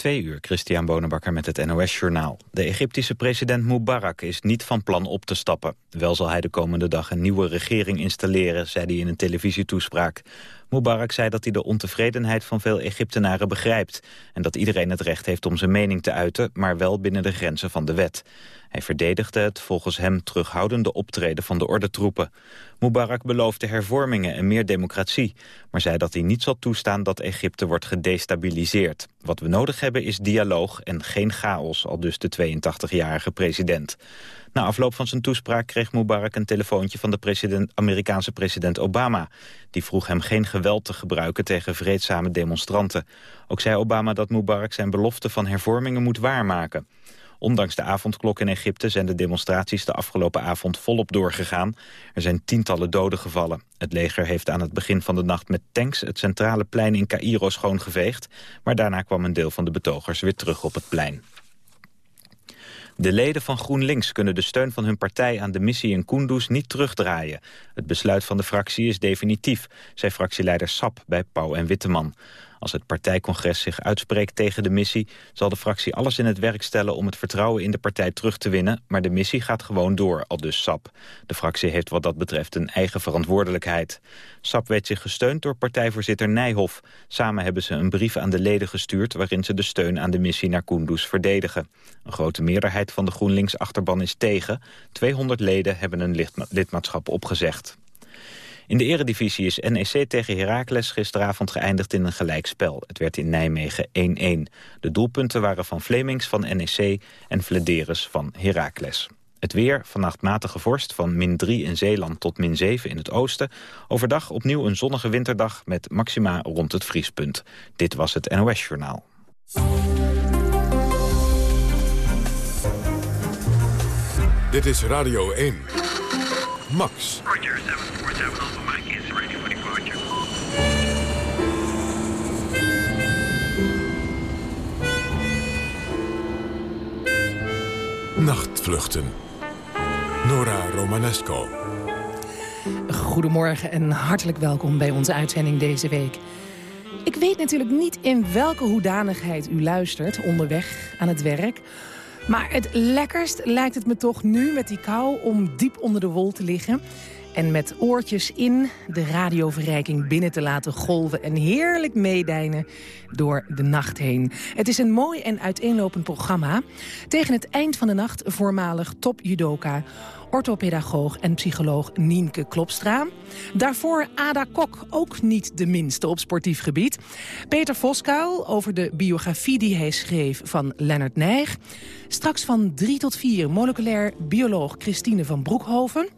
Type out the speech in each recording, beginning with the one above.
Twee uur, Christian Bonenbakker met het NOS Journaal. De Egyptische president Mubarak is niet van plan op te stappen. Wel zal hij de komende dag een nieuwe regering installeren, zei hij in een televisietoespraak. Mubarak zei dat hij de ontevredenheid van veel Egyptenaren begrijpt... en dat iedereen het recht heeft om zijn mening te uiten... maar wel binnen de grenzen van de wet. Hij verdedigde het volgens hem terughoudende optreden van de ordentroepen. Mubarak beloofde hervormingen en meer democratie... maar zei dat hij niet zal toestaan dat Egypte wordt gedestabiliseerd. Wat we nodig hebben is dialoog en geen chaos, al dus de 82-jarige president. Na afloop van zijn toespraak kreeg Mubarak een telefoontje van de president, Amerikaanse president Obama. Die vroeg hem geen geweld te gebruiken tegen vreedzame demonstranten. Ook zei Obama dat Mubarak zijn belofte van hervormingen moet waarmaken. Ondanks de avondklok in Egypte zijn de demonstraties de afgelopen avond volop doorgegaan. Er zijn tientallen doden gevallen. Het leger heeft aan het begin van de nacht met tanks het centrale plein in Cairo schoongeveegd. Maar daarna kwam een deel van de betogers weer terug op het plein. De leden van GroenLinks kunnen de steun van hun partij aan de missie in Kunduz niet terugdraaien. Het besluit van de fractie is definitief, zei fractieleider Sap bij Pauw en Witteman. Als het partijcongres zich uitspreekt tegen de missie... zal de fractie alles in het werk stellen om het vertrouwen in de partij terug te winnen... maar de missie gaat gewoon door, al dus SAP. De fractie heeft wat dat betreft een eigen verantwoordelijkheid. SAP weet zich gesteund door partijvoorzitter Nijhoff. Samen hebben ze een brief aan de leden gestuurd... waarin ze de steun aan de missie naar Kunduz verdedigen. Een grote meerderheid van de GroenLinks-achterban is tegen. 200 leden hebben een lidmaatschap opgezegd. In de eredivisie is NEC tegen Heracles gisteravond geëindigd in een gelijkspel. Het werd in Nijmegen 1-1. De doelpunten waren van Flemings van NEC en Flederis van Heracles. Het weer, vannacht matige vorst van min 3 in Zeeland tot min 7 in het oosten. Overdag opnieuw een zonnige winterdag met maxima rond het vriespunt. Dit was het NOS Journaal. Dit is Radio 1. Max. Nachtvluchten. Nora Romanesco. Goedemorgen en hartelijk welkom bij onze uitzending deze week. Ik weet natuurlijk niet in welke hoedanigheid u luistert onderweg aan het werk... Maar het lekkerst lijkt het me toch nu met die kou om diep onder de wol te liggen... En met oortjes in de radioverrijking binnen te laten golven... en heerlijk meedijnen door de nacht heen. Het is een mooi en uiteenlopend programma. Tegen het eind van de nacht voormalig top-judoka orthopedagoog en psycholoog Nienke Klopstra. Daarvoor Ada Kok, ook niet de minste op sportief gebied. Peter Voskuil over de biografie die hij schreef van Leonard Nijg. Straks van 3 tot 4 moleculair bioloog Christine van Broekhoven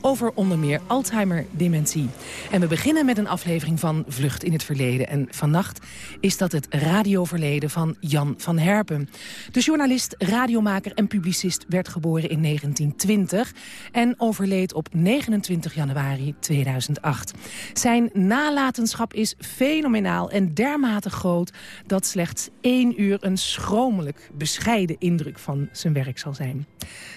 over onder meer Alzheimer-dementie. En we beginnen met een aflevering van Vlucht in het Verleden. En vannacht is dat het radioverleden van Jan van Herpen. De journalist, radiomaker en publicist werd geboren in 1920... en overleed op 29 januari 2008. Zijn nalatenschap is fenomenaal en dermate groot... dat slechts één uur een schromelijk bescheiden indruk van zijn werk zal zijn.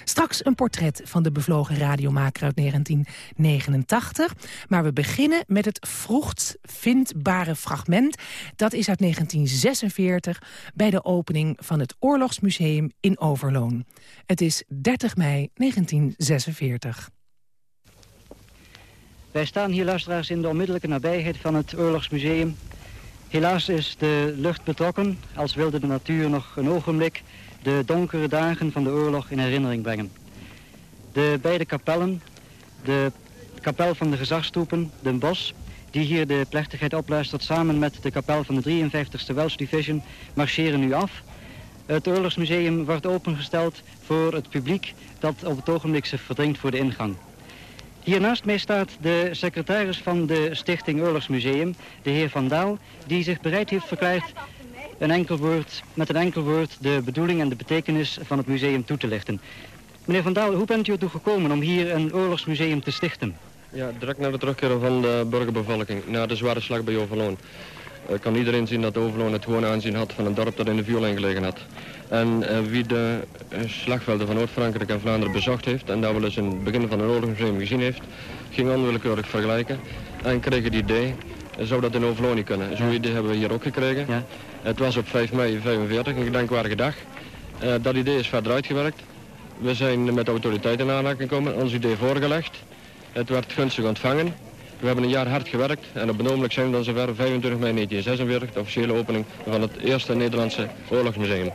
Straks een portret van de bevlogen radiomaker uit 1989. Maar we beginnen met het vroegst vindbare fragment. Dat is uit 1946 bij de opening van het Oorlogsmuseum in Overloon. Het is 30 mei 1946. Wij staan hier, luisteraars, in de onmiddellijke nabijheid van het Oorlogsmuseum. Helaas is de lucht betrokken, als wilde de natuur nog een ogenblik de donkere dagen van de oorlog in herinnering brengen. De beide kapellen, de kapel van de gezagstoepen, Den Bos, die hier de plechtigheid opluistert samen met de kapel van de 53ste Welsh Division, marcheren nu af. Het oorlogsmuseum wordt opengesteld voor het publiek dat op het ogenblik zich verdringt voor de ingang. Hiernaast mij staat de secretaris van de Stichting Oorlogsmuseum, de heer Van Daal, die zich bereid heeft verklaard een enkel woord, met een enkel woord de bedoeling en de betekenis van het museum toe te lichten. Meneer Van Daal, hoe bent u ertoe gekomen om hier een oorlogsmuseum te stichten? Ja, direct na de terugkeer van de burgerbevolking, na de zware slag bij Overloon. Uh, kan iedereen zien dat Overloon het gewoon aanzien had van een dorp dat in de viool gelegen had. En uh, wie de uh, slagvelden van Noord-Frankrijk en Vlaanderen bezocht heeft... en dat wel eens in het begin van een oorlogsmuseum gezien heeft... ging onwillekeurig vergelijken en kreeg het idee zou dat in Overloon niet kunnen. Zo'n idee hebben we hier ook gekregen. Ja. Het was op 5 mei 45, een gedenkwaardige dag. Uh, dat idee is verder uitgewerkt. We zijn met de autoriteiten in aanraking gekomen, ons idee voorgelegd. Het werd gunstig ontvangen. We hebben een jaar hard gewerkt en op het zijn we dan zover 25 mei 1946, de officiële opening van het eerste Nederlandse oorlogsmuseum.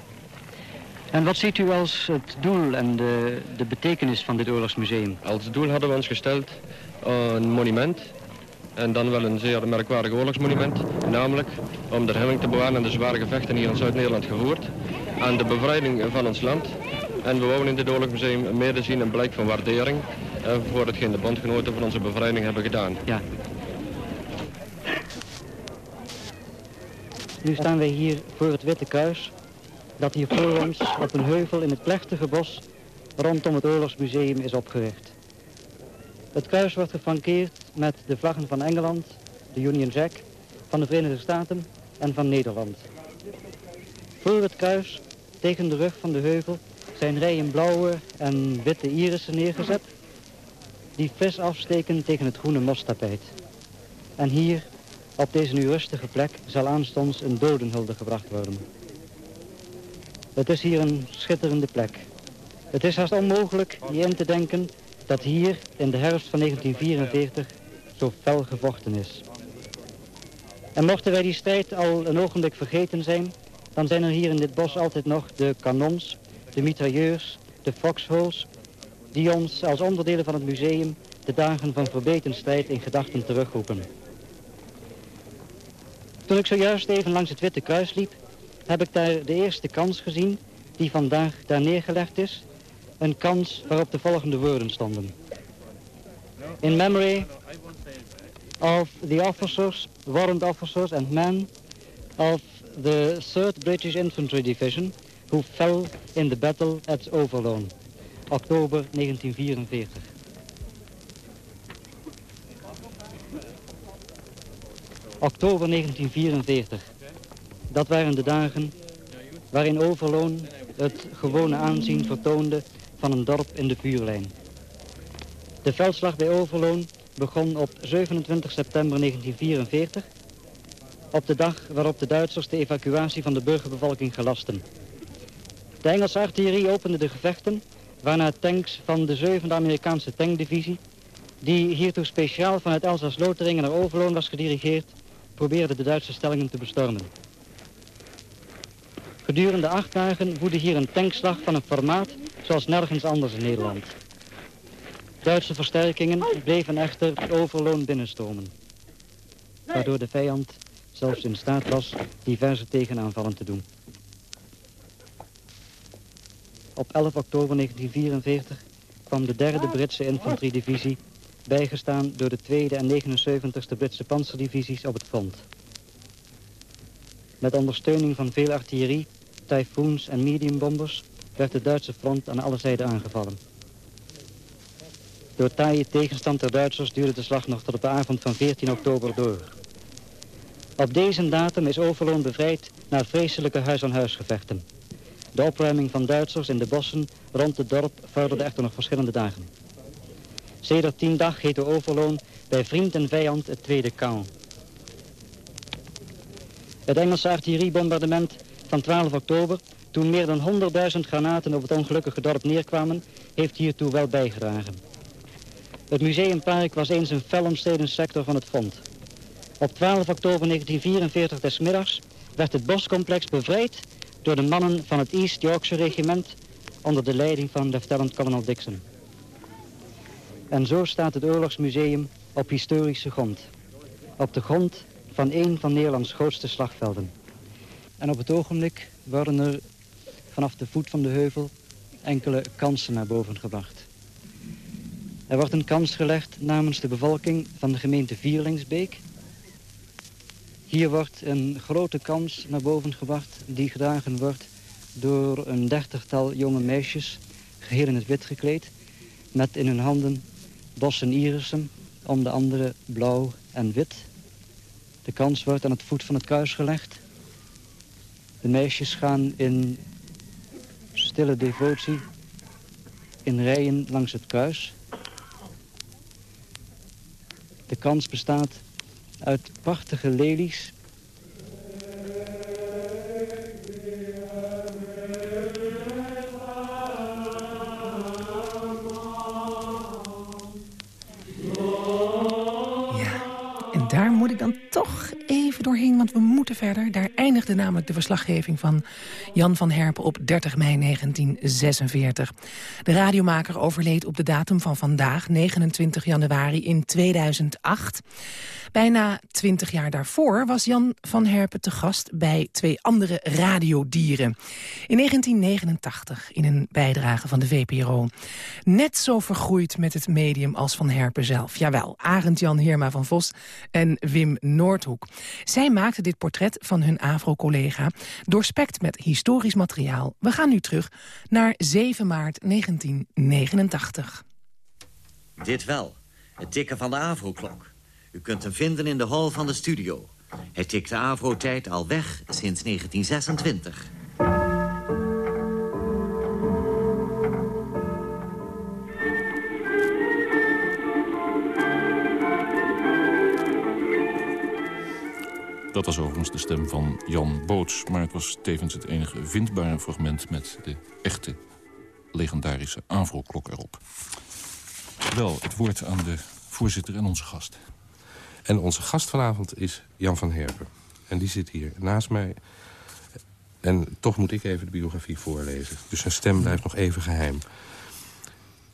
En wat ziet u als het doel en de, de betekenis van dit oorlogsmuseum? Als doel hadden we ons gesteld een monument en dan wel een zeer merkwaardig oorlogsmonument. Namelijk om de hemming te bewaren en de zware gevechten hier in Zuid-Nederland gevoerd. Aan de bevrijding van ons land. En we wonen in dit oorlogsmuseum mede zien een blijk van waardering uh, voor hetgeen de bondgenoten van onze bevrijding hebben gedaan. Ja. Nu staan wij hier voor het Witte Kruis, dat hier voor ons op een heuvel in het plechtige bos rondom het oorlogsmuseum is opgericht. Het kruis wordt geflankeerd met de vlaggen van Engeland, de Union Jack, van de Verenigde Staten en van Nederland. Voor het kruis, tegen de rug van de heuvel, zijn rijen blauwe en witte irissen neergezet... die vis afsteken tegen het groene mostapijt. En hier, op deze nu rustige plek, zal aanstonds een dodenhulde gebracht worden. Het is hier een schitterende plek. Het is haast onmogelijk je in te denken dat hier in de herfst van 1944 zo fel gevochten is. En mochten wij die strijd al een ogenblik vergeten zijn, dan zijn er hier in dit bos altijd nog de kanons, de mitrailleurs, de foxholes, die ons als onderdelen van het museum de dagen van verbeten strijd in gedachten terugroepen. Toen ik zojuist even langs het Witte Kruis liep, heb ik daar de eerste kans gezien die vandaag daar neergelegd is een kans waarop de volgende woorden stonden. In memory of the officers, warrant officers and men of the 3rd British Infantry Division who fell in the battle at Overloon, oktober 1944. Oktober 1944. Dat waren de dagen waarin Overloon het gewone aanzien vertoonde van een dorp in de vuurlijn. De veldslag bij Overloon begon op 27 september 1944, op de dag waarop de Duitsers de evacuatie van de burgerbevolking gelasten. De Engelse artillerie opende de gevechten, waarna tanks van de 7e Amerikaanse tankdivisie, die hiertoe speciaal vanuit Elsass-Lotharingen naar Overloon was gedirigeerd, probeerden de Duitse stellingen te bestormen. Gedurende acht dagen woedde hier een tankslag van een formaat zoals nergens anders in Nederland. Duitse versterkingen bleven echter overloon binnenstromen. Waardoor de vijand zelfs in staat was diverse tegenaanvallen te doen. Op 11 oktober 1944 kwam de derde Britse infanteriedivisie... bijgestaan door de tweede en 79e Britse panzerdivisies op het front. Met ondersteuning van veel artillerie, typhoons en mediumbombers werd het Duitse front aan alle zijden aangevallen. Door taaie tegenstand der Duitsers duurde de slag nog tot op de avond van 14 oktober door. Op deze datum is Overloon bevrijd na vreselijke huis-aan-huisgevechten. De opruiming van Duitsers in de bossen rond het dorp vorderde echter nog verschillende dagen. Sedert tien dag heette Overloon bij vriend en vijand het tweede kamp. Het Engelse artilleriebombardement van 12 oktober toen meer dan 100.000 granaten op het ongelukkige dorp neerkwamen, heeft hiertoe wel bijgedragen. Het museumpark was eens een fel omstreden sector van het front. Op 12 oktober 1944 des middags werd het boscomplex bevrijd door de mannen van het East Yorkshire regiment onder de leiding van lieutenant-kolonel Dixon. En zo staat het oorlogsmuseum op historische grond. Op de grond van een van Nederlands grootste slagvelden. En op het ogenblik worden er vanaf de voet van de heuvel enkele kansen naar boven gebracht. Er wordt een kans gelegd namens de bevolking van de gemeente Vierlingsbeek. Hier wordt een grote kans naar boven gebracht die gedragen wordt door een dertigtal jonge meisjes, geheel in het wit gekleed, met in hun handen bossen irissen, om de andere blauw en wit. De kans wordt aan het voet van het kruis gelegd. De meisjes gaan in stille devotie in rijen langs het kruis. De kans bestaat uit prachtige lelies. Want we moeten verder. Daar eindigde namelijk de verslaggeving van Jan van Herpen op 30 mei 1946. De radiomaker overleed op de datum van vandaag, 29 januari in 2008. Bijna twintig jaar daarvoor was Jan van Herpen te gast bij twee andere radiodieren. In 1989 in een bijdrage van de VPRO. Net zo vergroeid met het medium als Van Herpen zelf. Jawel, Arend Jan Heerma van Vos en Wim Noordhoek. Zij maakten dit portret van hun AVRO-collega... doorspekt met historisch materiaal. We gaan nu terug naar 7 maart 1989. Dit wel, het tikken van de AVRO-klok. U kunt hem vinden in de hal van de studio. Hij tikt de AVRO-tijd al weg sinds 1926. Dat was overigens de stem van Jan Boots. Maar het was tevens het enige vindbare fragment... met de echte legendarische AVRO-klok erop. Wel, het woord aan de voorzitter en onze gast. En onze gast vanavond is Jan van Herpen. En die zit hier naast mij. En toch moet ik even de biografie voorlezen. Dus zijn stem blijft nog even geheim.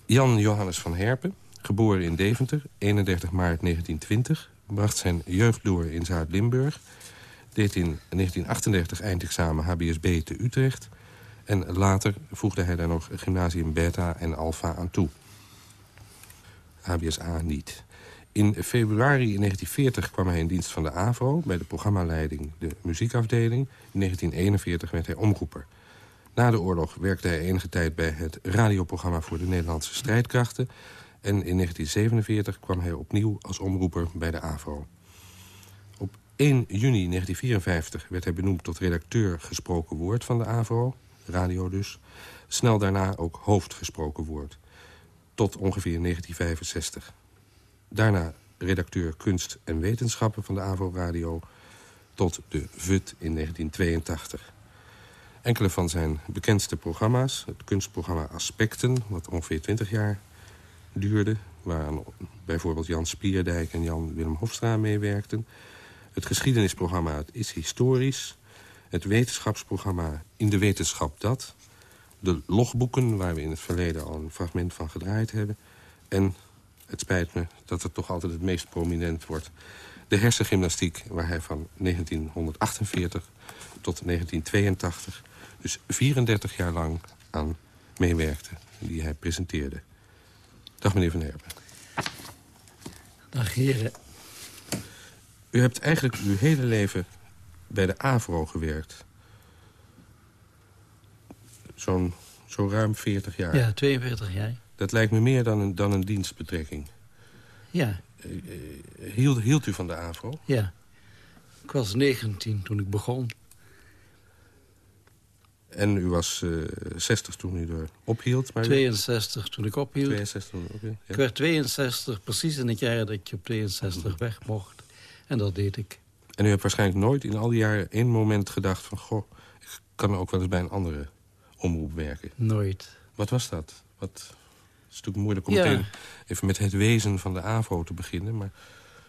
Jan Johannes van Herpen, geboren in Deventer, 31 maart 1920... bracht zijn jeugd door in Zuid-Limburg... deed in 1938 eindexamen HBSB te Utrecht... en later voegde hij daar nog gymnasium Beta en Alpha aan toe. HBSA niet. In februari 1940 kwam hij in dienst van de AVRO... bij de programmaleiding de muziekafdeling. In 1941 werd hij omroeper. Na de oorlog werkte hij enige tijd bij het radioprogramma... voor de Nederlandse strijdkrachten. En in 1947 kwam hij opnieuw als omroeper bij de AVRO. Op 1 juni 1954 werd hij benoemd tot redacteur gesproken woord van de AVRO. Radio dus. Snel daarna ook hoofdgesproken woord. Tot ongeveer 1965. Daarna redacteur kunst en wetenschappen van de AVO-radio... tot de VUT in 1982. Enkele van zijn bekendste programma's... het kunstprogramma Aspecten, wat ongeveer 20 jaar duurde... waar bijvoorbeeld Jan Spierdijk en Jan Willem Hofstra meewerkten... het geschiedenisprogramma Het is Historisch... het wetenschapsprogramma In de Wetenschap Dat... de logboeken, waar we in het verleden al een fragment van gedraaid hebben... en het spijt me dat het toch altijd het meest prominent wordt. De hersengymnastiek, waar hij van 1948 tot 1982... dus 34 jaar lang aan meewerkte, die hij presenteerde. Dag meneer Van Herpen. Dag heren. U hebt eigenlijk uw hele leven bij de AVRO gewerkt. Zo'n zo ruim 40 jaar. Ja, 42 jaar. Dat lijkt me meer dan een, dan een dienstbetrekking. Ja. Hield, hield u van de AVRO? Ja. Ik was 19 toen ik begon. En u was uh, 60 toen u er ophield? Maar 62 toen ik ophield. 62 toen ophield, ja. Ik werd 62, precies in het jaar dat je op 62 weg mocht. En dat deed ik. En u hebt waarschijnlijk nooit in al die jaren één moment gedacht van... goh, ik kan ook wel eens bij een andere omroep werken? Nooit. Wat was dat? Wat, het is natuurlijk moeilijk om meteen even met het wezen van de AVO te beginnen. Maar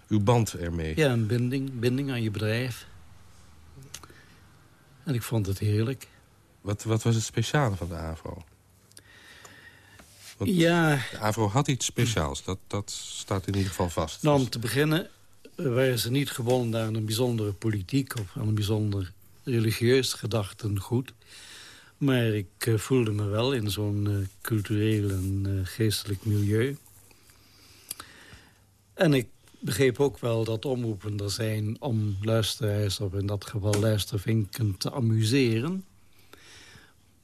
uw band ermee. Ja, een binding, binding aan je bedrijf. En ik vond het heerlijk. Wat, wat was het speciale van de AVO? Want ja. De AVO had iets speciaals, dat, dat staat in ieder geval vast. Nou, om te beginnen waren ze niet gebonden aan een bijzondere politiek... of aan een bijzonder religieus gedachtengoed. Maar ik uh, voelde me wel in zo'n uh, cultureel en geestelijk milieu. En ik begreep ook wel dat omroepen er zijn om luisteraars... of in dat geval luistervinken te amuseren.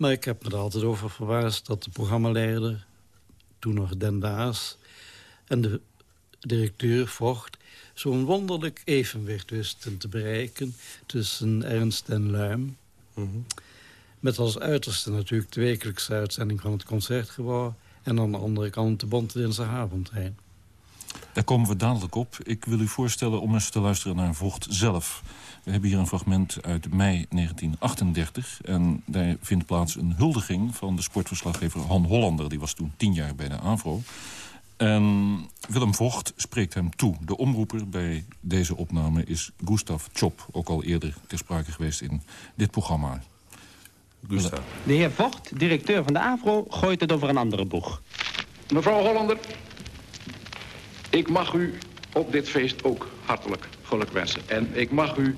Maar ik heb me er altijd over verbaasd dat de programmaleider... toen nog Den Daas en de directeur Vocht... zo'n wonderlijk evenwicht wisten te bereiken tussen ernst en luim... Mm -hmm. Met als uiterste natuurlijk de wekelijkse uitzending van het Concertgebouw... en aan de andere kant de heen. Daar komen we dadelijk op. Ik wil u voorstellen om eens te luisteren naar Vocht zelf. We hebben hier een fragment uit mei 1938. En daar vindt plaats een huldiging van de sportverslaggever Han Hollander. Die was toen tien jaar bij de AVRO. En Willem Vocht spreekt hem toe. De omroeper bij deze opname is Gustav Chop. Ook al eerder ter sprake geweest in dit programma. Gustav. De heer Vocht, directeur van de AVRO, gooit het over een andere boeg. Mevrouw Hollander, ik mag u op dit feest ook hartelijk En ik mag u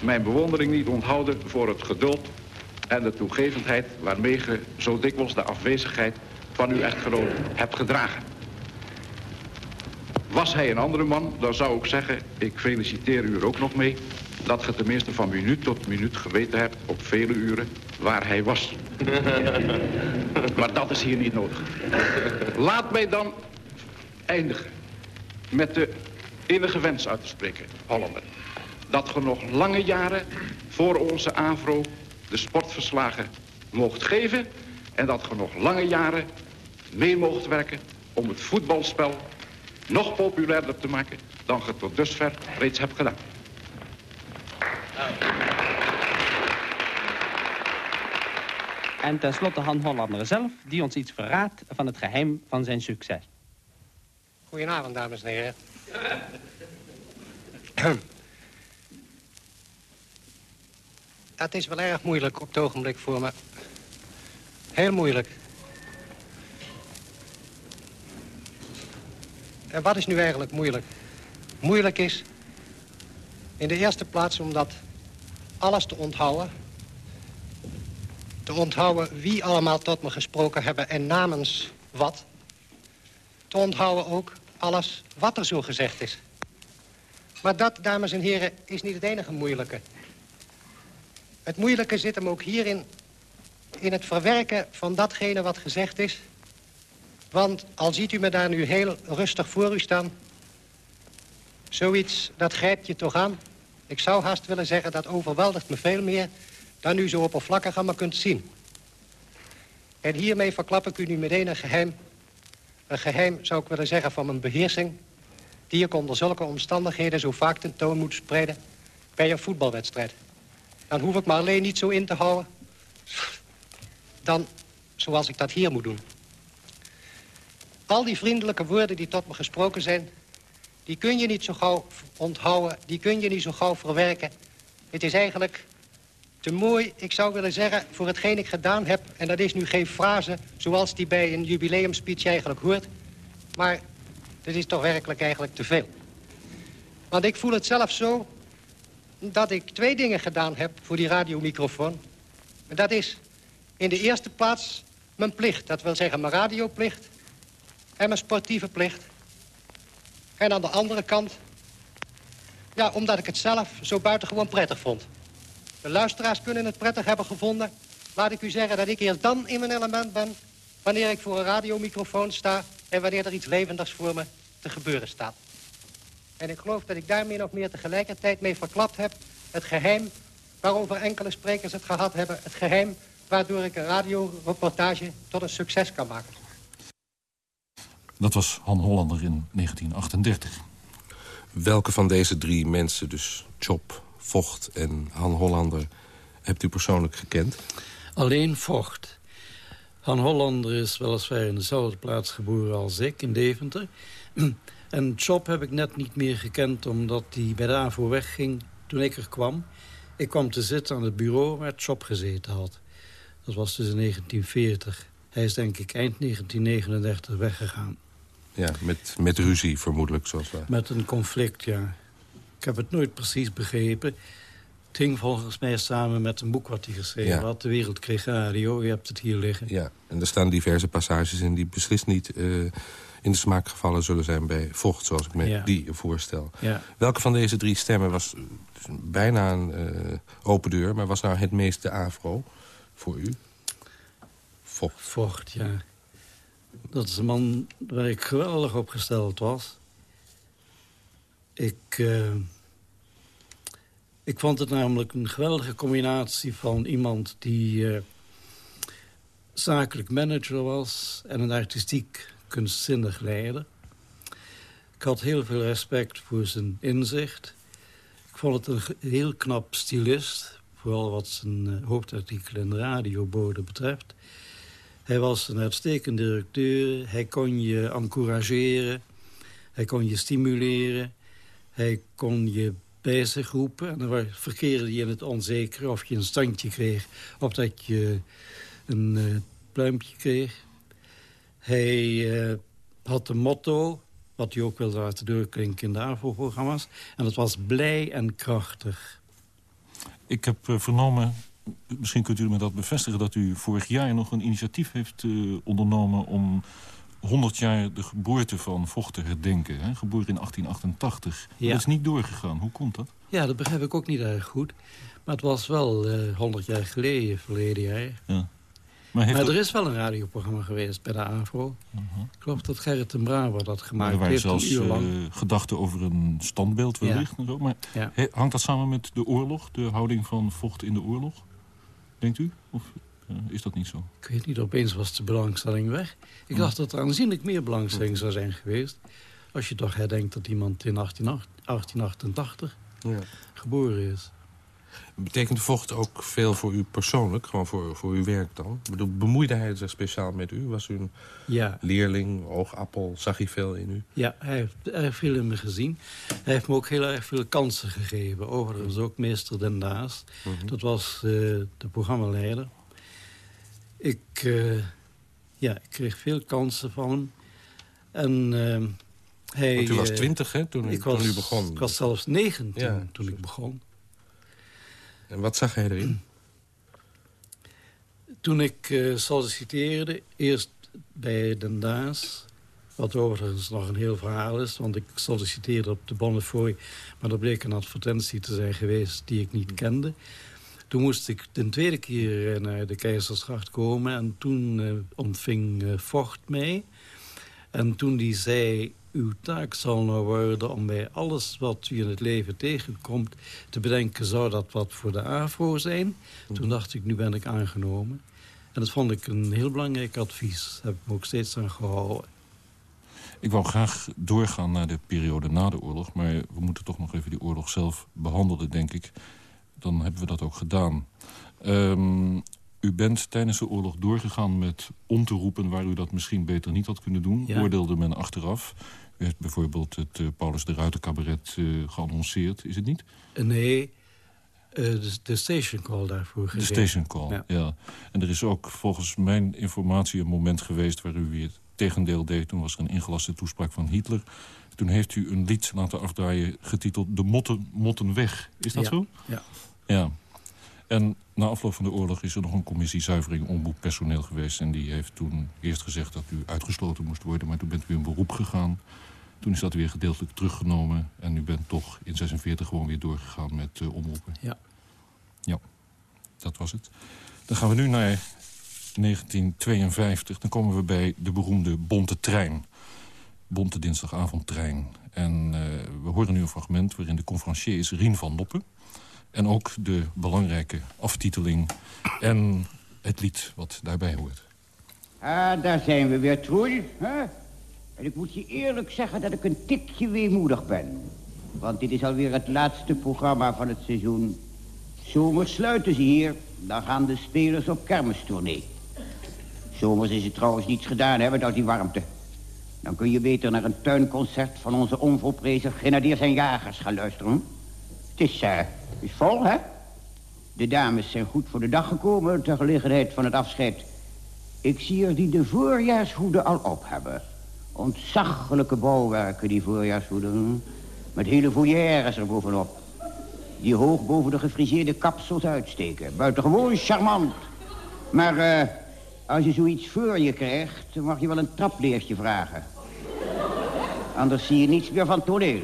mijn bewondering niet onthouden voor het geduld en de toegevendheid... waarmee ge zo dikwijls de afwezigheid van uw echtgenoot hebt gedragen. Was hij een andere man, dan zou ik zeggen... ik feliciteer u er ook nog mee... dat ge tenminste van minuut tot minuut geweten hebt... op vele uren waar hij was. maar dat is hier niet nodig. Laat mij dan eindigen met de innige wens uit te spreken, Hollander. Dat ge nog lange jaren voor onze AVRO de sportverslagen moogt geven... en dat ge nog lange jaren mee moogt werken om het voetbalspel nog populairder te maken... dan ge tot dusver reeds hebt gedaan. En tenslotte Han Hollander zelf, die ons iets verraadt van het geheim van zijn succes. Goedenavond, dames en heren. Het is wel erg moeilijk op het ogenblik voor me. Heel moeilijk. En wat is nu eigenlijk moeilijk? Moeilijk is in de eerste plaats omdat alles te onthouden... te onthouden wie allemaal tot me gesproken hebben en namens wat... te onthouden ook alles wat er zo gezegd is. Maar dat, dames en heren, is niet het enige moeilijke. Het moeilijke zit hem ook hierin... in het verwerken van datgene wat gezegd is... Want al ziet u me daar nu heel rustig voor u staan... zoiets, dat grijpt je toch aan. Ik zou haast willen zeggen, dat overweldigt me veel meer... dan u zo oppervlakkig allemaal kunt zien. En hiermee verklap ik u nu meteen een geheim. Een geheim, zou ik willen zeggen, van mijn beheersing... die ik onder zulke omstandigheden zo vaak tentoon moet spreiden... bij een voetbalwedstrijd. Dan hoef ik me alleen niet zo in te houden... dan zoals ik dat hier moet doen. Al die vriendelijke woorden die tot me gesproken zijn... die kun je niet zo gauw onthouden, die kun je niet zo gauw verwerken. Het is eigenlijk te mooi, ik zou willen zeggen, voor hetgeen ik gedaan heb. En dat is nu geen frase zoals die bij een jubileumspeech eigenlijk hoort. Maar dit is toch werkelijk eigenlijk te veel. Want ik voel het zelf zo dat ik twee dingen gedaan heb voor die radiomicrofoon. En dat is in de eerste plaats mijn plicht. Dat wil zeggen mijn radioplicht en mijn sportieve plicht. En aan de andere kant, ja, omdat ik het zelf zo buitengewoon prettig vond. De luisteraars kunnen het prettig hebben gevonden. Laat ik u zeggen dat ik eerst dan in mijn element ben... wanneer ik voor een radiomicrofoon sta... en wanneer er iets levendigs voor me te gebeuren staat. En ik geloof dat ik daarmee nog meer tegelijkertijd mee verklapt heb... het geheim waarover enkele sprekers het gehad hebben. Het geheim waardoor ik een radioreportage tot een succes kan maken. Dat was Han Hollander in 1938. Welke van deze drie mensen, dus Chop, Vocht en Han Hollander... hebt u persoonlijk gekend? Alleen Vocht. Han Hollander is weliswaar in dezelfde plaats geboren als ik, in Deventer. En Chop heb ik net niet meer gekend omdat hij bij de AVO wegging toen ik er kwam. Ik kwam te zitten aan het bureau waar Chop gezeten had. Dat was dus in 1940. Hij is denk ik eind 1939 weggegaan. Ja, met, met ruzie vermoedelijk, zoals we... Met een conflict, ja. Ik heb het nooit precies begrepen. Het hing volgens mij samen met een boek wat hij geschreven Ja. had. De wereld kreeg radio, je hebt het hier liggen. Ja, en er staan diverse passages in die beslist niet eh, in de smaak gevallen zullen zijn bij Vocht, zoals ik me Ja. die voorstel. Ja. Welke van deze drie stemmen was bijna een eh, open deur, maar was nou het meest de afro voor u? Vocht. Vocht, ja. Dat is een man waar ik geweldig op gesteld was. Ik, eh, ik vond het namelijk een geweldige combinatie van iemand die eh, zakelijk manager was... en een artistiek kunstzinnig leider. Ik had heel veel respect voor zijn inzicht. Ik vond het een heel knap stylist. Vooral wat zijn uh, hoofdartikel in de radioboden betreft. Hij was een uitstekende directeur. Hij kon je encourageren. Hij kon je stimuleren. Hij kon je zich roepen. En dan verkeerde je in het onzekere of je een standje kreeg... of dat je een uh, pluimpje kreeg. Hij uh, had een motto, wat hij ook wilde laten doorklinken in de AVO-programma's. En dat was blij en krachtig. Ik heb uh, vernomen, misschien kunt u me dat bevestigen... dat u vorig jaar nog een initiatief heeft ondernomen... om 100 jaar de geboorte van Vocht te herdenken. Hè? Geboren in 1888. Ja. Dat is niet doorgegaan. Hoe komt dat? Ja, dat begrijp ik ook niet erg goed. Maar het was wel uh, 100 jaar geleden, verleden jaar. Ja. Maar, maar er is wel een radioprogramma geweest bij de AVRO. Uh -huh. Ik geloof dat Gerrit de Braber dat gemaakt heeft. Er waren zelfs uh, gedachten over een standbeeld wellicht. Ja. En zo. Maar ja. hangt dat samen met de oorlog? De houding van vocht in de oorlog? Denkt u? Of is dat niet zo? Ik weet niet, opeens was de belangstelling weg. Ik dacht dat er aanzienlijk meer belangstelling zou zijn geweest... als je toch herdenkt dat iemand in 1888 ja. geboren is. Betekent vocht ook veel voor u persoonlijk, gewoon voor, voor uw werk dan? Ik bedoel, bemoeide hij zich speciaal met u? Was u een ja. leerling, oogappel, zag hij veel in u? Ja, hij heeft erg veel in me gezien. Hij heeft me ook heel erg veel kansen gegeven. Overigens ook meester Den Daas. Mm -hmm. Dat was uh, de programmaleider. Ik, uh, ja, ik kreeg veel kansen van hem. En uh, hij... Want u was twintig, hè, toen, ik toen u begon? Ik was zelfs negentien ja, toen ik begon. En wat zag hij erin? Toen ik uh, solliciteerde, eerst bij Den Daas... wat overigens nog een heel verhaal is... want ik solliciteerde op de Bonnefoy... maar er bleek een advertentie te zijn geweest die ik niet kende. Toen moest ik de tweede keer naar de Keizersgracht komen... en toen uh, ontving uh, Vocht mij. En toen die zei uw taak zal nou worden om bij alles wat u in het leven tegenkomt... te bedenken, zou dat wat voor de AVO zijn? Toen dacht ik, nu ben ik aangenomen. En dat vond ik een heel belangrijk advies. Daar heb ik me ook steeds aan gehouden. Ik wou graag doorgaan naar de periode na de oorlog... maar we moeten toch nog even die oorlog zelf behandelen, denk ik. Dan hebben we dat ook gedaan. Um, u bent tijdens de oorlog doorgegaan met om te roepen... waar u dat misschien beter niet had kunnen doen, ja. oordeelde men achteraf. U heeft bijvoorbeeld het uh, Paulus de Ruiter cabaret uh, geannonceerd, is het niet? Uh, nee, de, de, station call daarvoor. De station call, ja. ja. En er is ook volgens mijn informatie een moment geweest... waar u weer het tegendeel deed. Toen was er een ingelaste toespraak van Hitler. Toen heeft u een lied laten afdraaien getiteld De Motten, motten Weg. Is dat ja. zo? Ja. Ja. En na afloop van de oorlog is er nog een commissie zuivering omroeppersoneel geweest. En die heeft toen eerst gezegd dat u uitgesloten moest worden. Maar toen bent u in beroep gegaan. Toen is dat weer gedeeltelijk teruggenomen. En u bent toch in 46 gewoon weer doorgegaan met uh, omroepen. Ja. Ja, dat was het. Dan gaan we nu naar 1952. Dan komen we bij de beroemde Bonte Trein. Bonte Dinsdagavondtrein. En uh, we horen nu een fragment waarin de conferencier is Rien van Noppen. En ook de belangrijke aftiteling en het lied wat daarbij hoort. Ah, daar zijn we weer, Troel. En ik moet je eerlijk zeggen dat ik een tikje weemoedig ben. Want dit is alweer het laatste programma van het seizoen. Zomers sluiten ze hier, dan gaan de spelers op kermistournee. Zomers is het trouwens niets gedaan, met al die warmte. Dan kun je beter naar een tuinconcert van onze onvolprezen grenadiers en jagers gaan luisteren. Het is, vol, hè? De dames zijn goed voor de dag gekomen ter gelegenheid van het afscheid. Ik zie er die de voorjaarshoeden al op hebben. Ontzaglijke bouwwerken, die voorjaarshoeden. Met hele foyeres er bovenop. Die hoog boven de gefriseerde kapsels uitsteken. Buitengewoon charmant. Maar uh, als je zoiets voor je krijgt... dan mag je wel een trapleertje vragen. Anders zie je niets meer van toneel.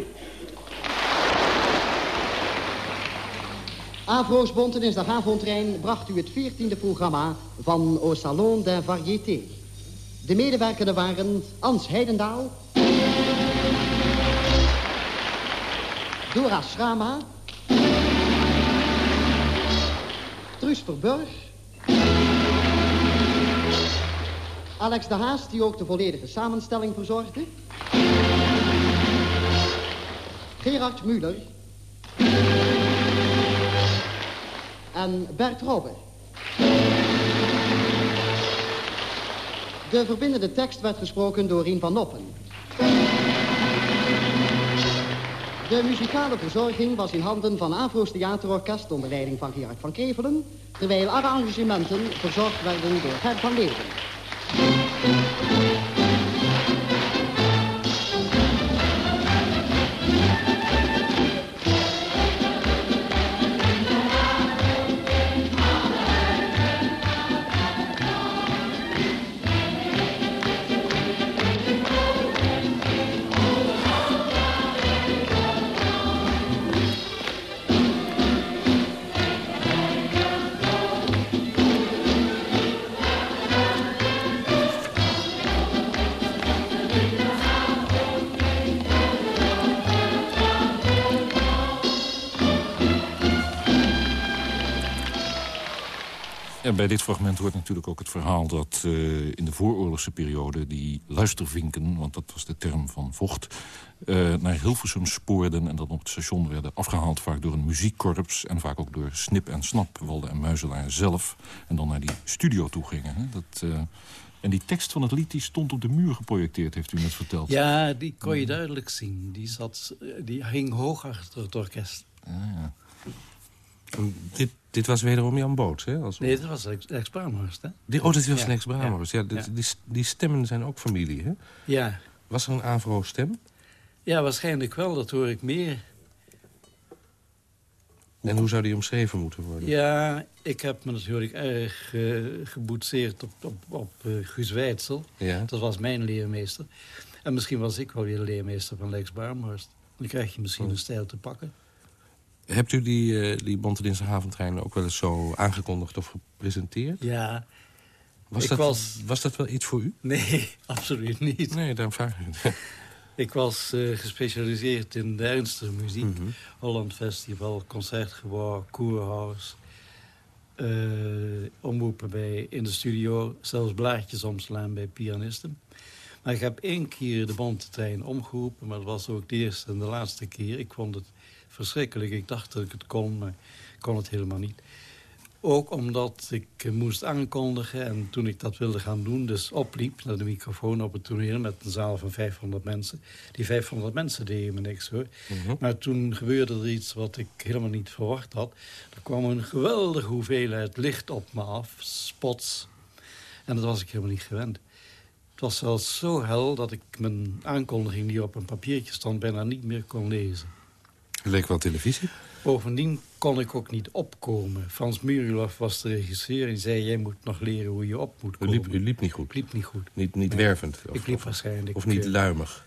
Avro's Bonte dinsdagavondtrein bracht u het veertiende programma van Au Salon des Variétés. De medewerkenden waren Ans Heidendaal... Dora Schrama... Truus Verburg... Alex de Haas, die ook de volledige samenstelling verzorgde... Gerard Muller en Bert Robbe. De verbindende tekst werd gesproken door Rien van Noppen. De muzikale verzorging was in handen van Avro's Theaterorkest onder leiding van Gerard van Kevelen, terwijl arrangementen verzorgd werden door Gert van Leeuwen. En bij dit fragment hoort natuurlijk ook het verhaal dat uh, in de vooroorlogse periode... die luistervinken, want dat was de term van Vocht... Uh, naar Hilversum spoorden en dan op het station werden afgehaald... vaak door een muziekkorps en vaak ook door Snip en Snap, Walde en Muizelaar zelf... en dan naar die studio toe gingen. Hè? Dat, uh, en die tekst van het lied die stond op de muur geprojecteerd, heeft u net verteld. Ja, die kon je duidelijk zien. Die, zat, die hing hoog achter het orkest. Ah, ja. Dit, dit was wederom Jan Boots, hè? Als... Nee, dat was Lex Bramhorst, hè? Die, oh, dat was ja. Lex Bramhorst. Ja, ja, die, die, stemmen zijn ook familie, hè? Ja. Was er een Avro-stem? Ja, waarschijnlijk wel. Dat hoor ik meer. En hoe zou die omschreven moeten worden? Ja, ik heb me natuurlijk erg uh, geboetseerd op, op, op uh, Guus Weitzel. Ja. Dat was mijn leermeester. En misschien was ik wel weer de leermeester van Lex Bramhorst. Dan krijg je misschien een stijl te pakken. Hebt u die, uh, die Bonte Dinsdagavondtrein ook wel eens zo aangekondigd of gepresenteerd? Ja. Was, ik dat, was... was dat wel iets voor u? Nee, absoluut niet. Nee, daarom vraag ik het. Ik was uh, gespecialiseerd in de ernstige muziek. Mhm. Mm -hmm. Holland Festival, Concertgebouw, Koerhuis. Uh, omroepen bij in de studio. Zelfs blaadjes omslaan bij pianisten. Maar ik heb één keer de Bonte-trein omgeroepen. Maar dat was ook de eerste en de laatste keer. Ik vond het verschrikkelijk. Ik dacht dat ik het kon, maar ik kon het helemaal niet. Ook omdat ik moest aankondigen en toen ik dat wilde gaan doen... dus opliep naar de microfoon op het toneel met een zaal van 500 mensen. Die 500 mensen deden me niks, hoor. Mhm. Mm -hmm. Maar toen gebeurde er iets wat ik helemaal niet verwacht had. Er kwam een geweldige hoeveelheid licht op me af, spots. En dat was ik helemaal niet gewend. Het was zelfs zo hel dat ik mijn aankondiging... die op een papiertje stond, bijna niet meer kon lezen. Het leek wel televisie. Bovendien kon ik ook niet opkomen. Frans Murilov was de regisseur en zei... jij moet nog leren hoe je op moet komen. U liep, u liep niet goed? Ik liep niet goed. Niet, niet Nee. wervend? Of, ik liep waarschijnlijk... Of niet eh, luimig?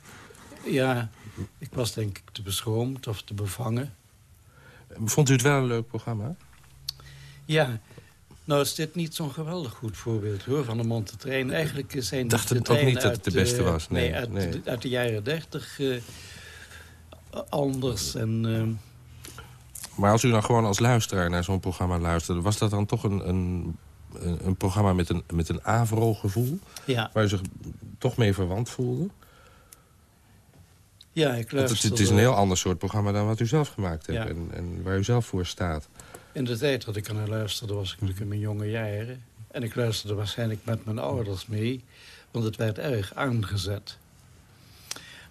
Ja, ik was denk ik te beschroomd of te bevangen. Vond u het wel een leuk programma? Ja, nou is dit niet zo'n geweldig goed voorbeeld hoor, van de Montetrein. Eigenlijk zijn dacht de het ook niet dat het de beste eh, was, nee, uit, nee. De, uit de jaren dertig eh, anders. En, eh, Maar als u dan gewoon als luisteraar naar zo'n programma luisterde... was dat dan toch een, een, een, programma met een, met een avro-gevoel? Ja. Waar u zich toch mee verwant voelde? ja, ik het, luisterde... het is een heel ander soort programma dan wat u zelf gemaakt hebt. Ja. En, en waar u zelf voor staat. In de tijd dat ik er naar luisterde was ik natuurlijk in mijn jonge jaren. En ik luisterde waarschijnlijk met mijn ouders mee. Want het werd erg aangezet.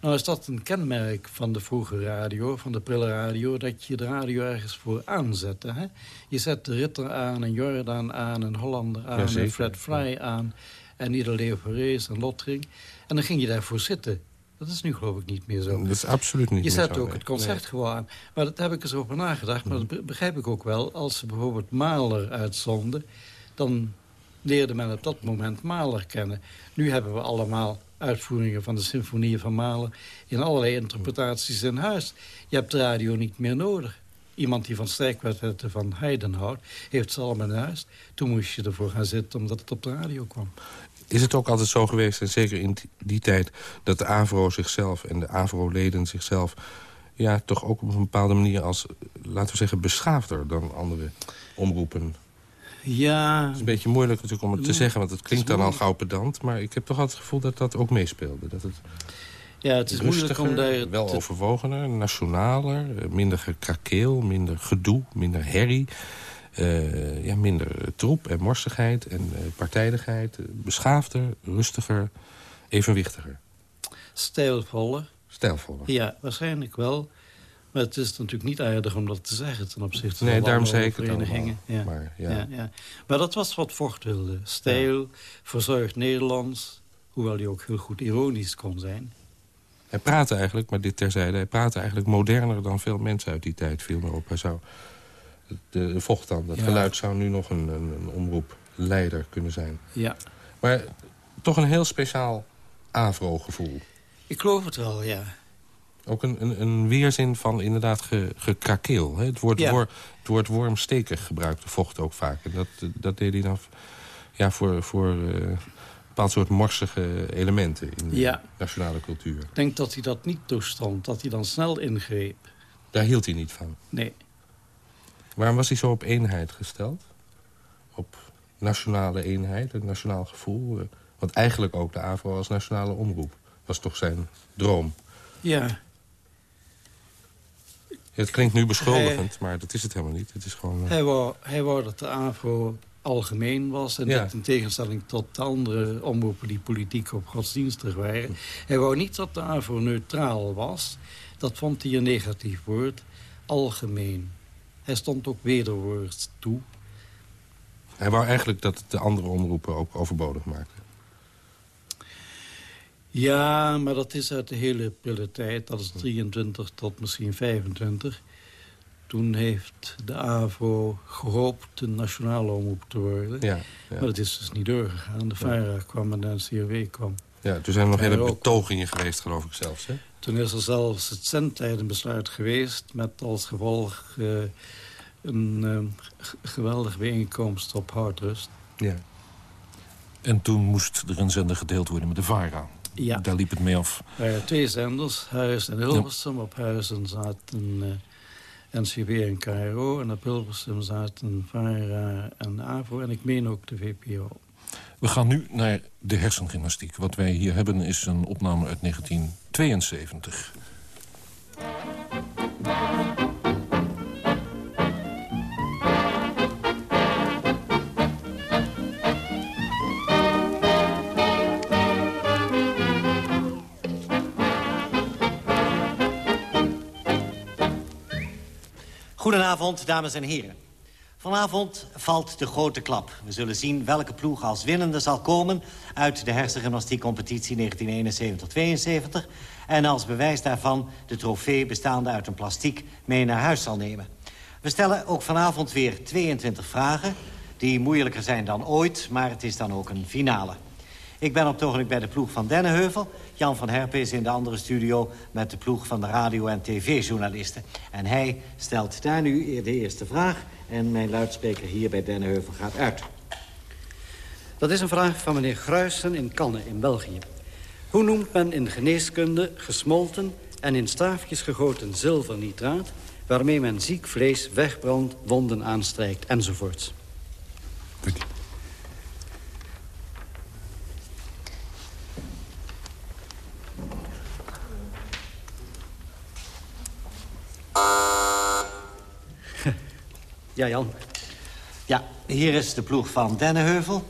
Nou is dat een kenmerk van de vroege radio, van de prille radio... dat je de radio ergens voor aanzette. Hè? Je zet de Ritter aan, en Jordan aan, en Hollander aan... Jazeker. en Fred Fry aan, en Ieder Leeuw en Lottering. En dan ging je daarvoor zitten. Dat is nu geloof ik niet meer zo. Dat is absoluut niet Je zet ook het concert Nee. gewoon aan. Maar dat heb ik eens over nagedacht. Maar Mhm. dat be- begrijp ik ook wel. Als ze bijvoorbeeld Mahler uitzonden... dan leerde men op dat moment Mahler kennen. Nu hebben we allemaal uitvoeringen van de symfonieën van Mahler... in allerlei interpretaties in huis. Je hebt de radio niet meer nodig. Iemand die van strijkkwartetten van Haydn houdt... heeft ze allemaal in huis. Toen moest je ervoor gaan zitten omdat het op de radio kwam. Is het ook altijd zo geweest, en zeker in die tijd... dat de AVRO zichzelf en de AVRO-leden zichzelf... ja, toch ook op een bepaalde manier als, laten we zeggen, beschaafder dan andere omroepen? Ja, Het is een beetje moeilijk natuurlijk om het te zeggen, want het klinkt dan al gauw pedant. Maar ik heb toch altijd het gevoel dat dat ook meespeelde. Dat het... Ja, het is moeilijk om daar... Wel overwogener, nationaler, eh, minder gekrakeel, minder gedoe, minder herrie. Uh, ja, minder troep en morsigheid en uh, partijdigheid. beschaafder, rustiger, evenwichtiger. Stijlvoller. Stijlvoller. Ja, waarschijnlijk wel. Maar het is natuurlijk niet aardig om dat te zeggen ten opzichte nee, van daarom andere zei ik verenigingen. Het ja. Maar, ja. Ja, ja. maar dat was wat Vocht wilde. Stijl, verzorgd Nederlands. Hoewel hij ook heel goed ironisch kon zijn. Hij praatte eigenlijk, maar dit terzijde... hij praatte eigenlijk moderner dan veel mensen uit die tijd viel me op. Hij zou, de, de vocht dan, dat geluid zou nu nog een, een, een omroepleider kunnen zijn. Ja. Maar toch een heel speciaal Avro-gevoel. Ik geloof het wel, ja. Ook een, een, een weerzin van inderdaad ge, gekrakeel. Hè? Het, woord Ja. het woord wormstekig gebruikte vocht ook vaak. En dat, dat deed hij dan ja, voor, voor eh, een bepaald soort morsige elementen in de Ja. nationale cultuur. Ik denk dat hij dat niet toestond, dat hij dan snel ingreep. Daar hield hij niet van. Nee. Waarom was hij zo op eenheid gesteld? Op nationale eenheid, het nationaal gevoel? eh, Want eigenlijk ook de AVRO als nationale omroep. Was toch zijn droom. Ja, het klinkt nu beschuldigend, maar dat is het helemaal niet. Het is gewoon... eh, hij wou, hij wou dat de AVRO algemeen was... en Ja. dat in tegenstelling tot de andere omroepen die politiek of godsdienstig waren. Hij wou niet dat de AVRO neutraal was. Dat vond hij een negatief woord. Algemeen. Hij stond ook wederwoord toe. Hij wou eigenlijk dat de andere omroepen ook overbodig maakte. Ja, maar dat is uit de hele prille tijd. Dat is 23 tot misschien 25. Toen heeft de AVO gehoopt een nationale omroep te worden. Ja, ja. Maar dat is dus niet doorgegaan. De VARA kwam en de NCRW kwam. Ja, toen zijn er nog hele ook. betogingen geweest, geloof ik zelfs. Hè? Toen is er zelfs het zendtijdenbesluit geweest... met als gevolg eh, een eh, geweldige bijeenkomst op Houtrust. Ja. En toen moest er een zender gedeeld worden met de VARA. Ja. Daar liep het mee af. Er waren twee zenders, Huis en Hilversum. Op Huizen zaten eh NCW en KRO. En op Hilversum zaten VARA en AVO. En ik meen ook de VPRO. We gaan nu naar de hersengymnastiek. Wat wij hier hebben is een opname uit 1972. Goedenavond, dames en heren. Vanavond valt de grote klap. We zullen zien welke ploeg als winnende zal komen... uit de hersengymnastiekcompetitie 1971-72... en als bewijs daarvan de trofee bestaande uit een plastiek mee naar huis zal nemen. We stellen ook vanavond weer 22 vragen... die moeilijker zijn dan ooit, maar het is dan ook een finale. Ik ben op het ogenblik bij de ploeg van Dennenheuvel. Jan van Herpen is in de andere studio met de ploeg van de radio- en tv-journalisten. En hij stelt daar nu de eerste vraag. En mijn luidspreker hier bij Dennenheuvel gaat uit. Dat is een vraag van meneer Gruijsen in Cannes in België. Hoe noemt men in de geneeskunde gesmolten en in staafjes gegoten zilvernitraat... waarmee men ziek vlees wegbrandt, wonden aanstrijkt enzovoorts? Ja, Jan. Ja, hier is de ploeg van Dennenheuvel.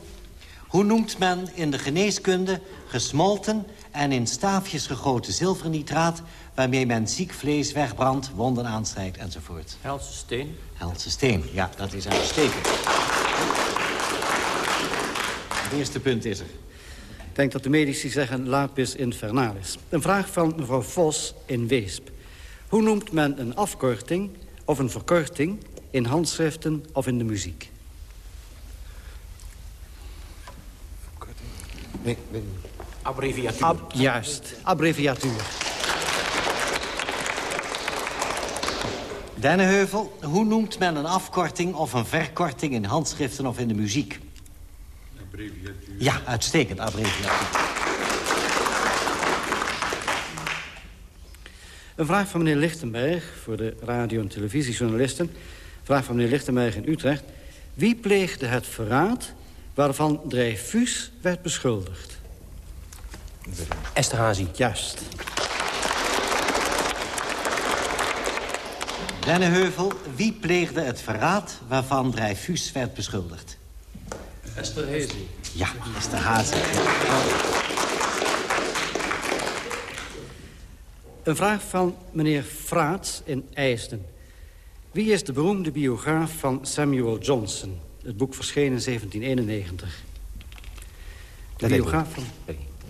Hoe noemt men in de geneeskunde gesmolten en in staafjes gegoten zilvernitraat... waarmee men ziek vlees wegbrandt, wonden aanstrijkt enzovoort? Helse steen. Helse steen, ja, dat is uitstekend. Het eerste punt is er. Ik denk dat de medici zeggen lapis infernalis. Een vraag van mevrouw Vos in Weesp. Hoe noemt men een afkorting of een verkorting in handschriften of in de muziek? Abbreviatuur. Ab- juist, abbreviatuur. Dennenheuvel, hoe noemt men een afkorting of een verkorting in handschriften of in de muziek? Ja, uitstekend, abbreviatuur. Een vraag van meneer Lichtenberg voor de radio- en televisiejournalisten. Vraag van meneer Lichtenberg in Utrecht. Wie pleegde het verraad waarvan Dreyfus werd beschuldigd? Esterhazie, Juist. Denneheuvel, wie pleegde het verraad waarvan Dreyfus werd beschuldigd? Esterhazy. Ja, Esther Ja. Een vraag van meneer Fraats in IJsden. Wie is de beroemde biograaf van Samuel Johnson? Het boek verscheen in 1791. De Dat biograaf van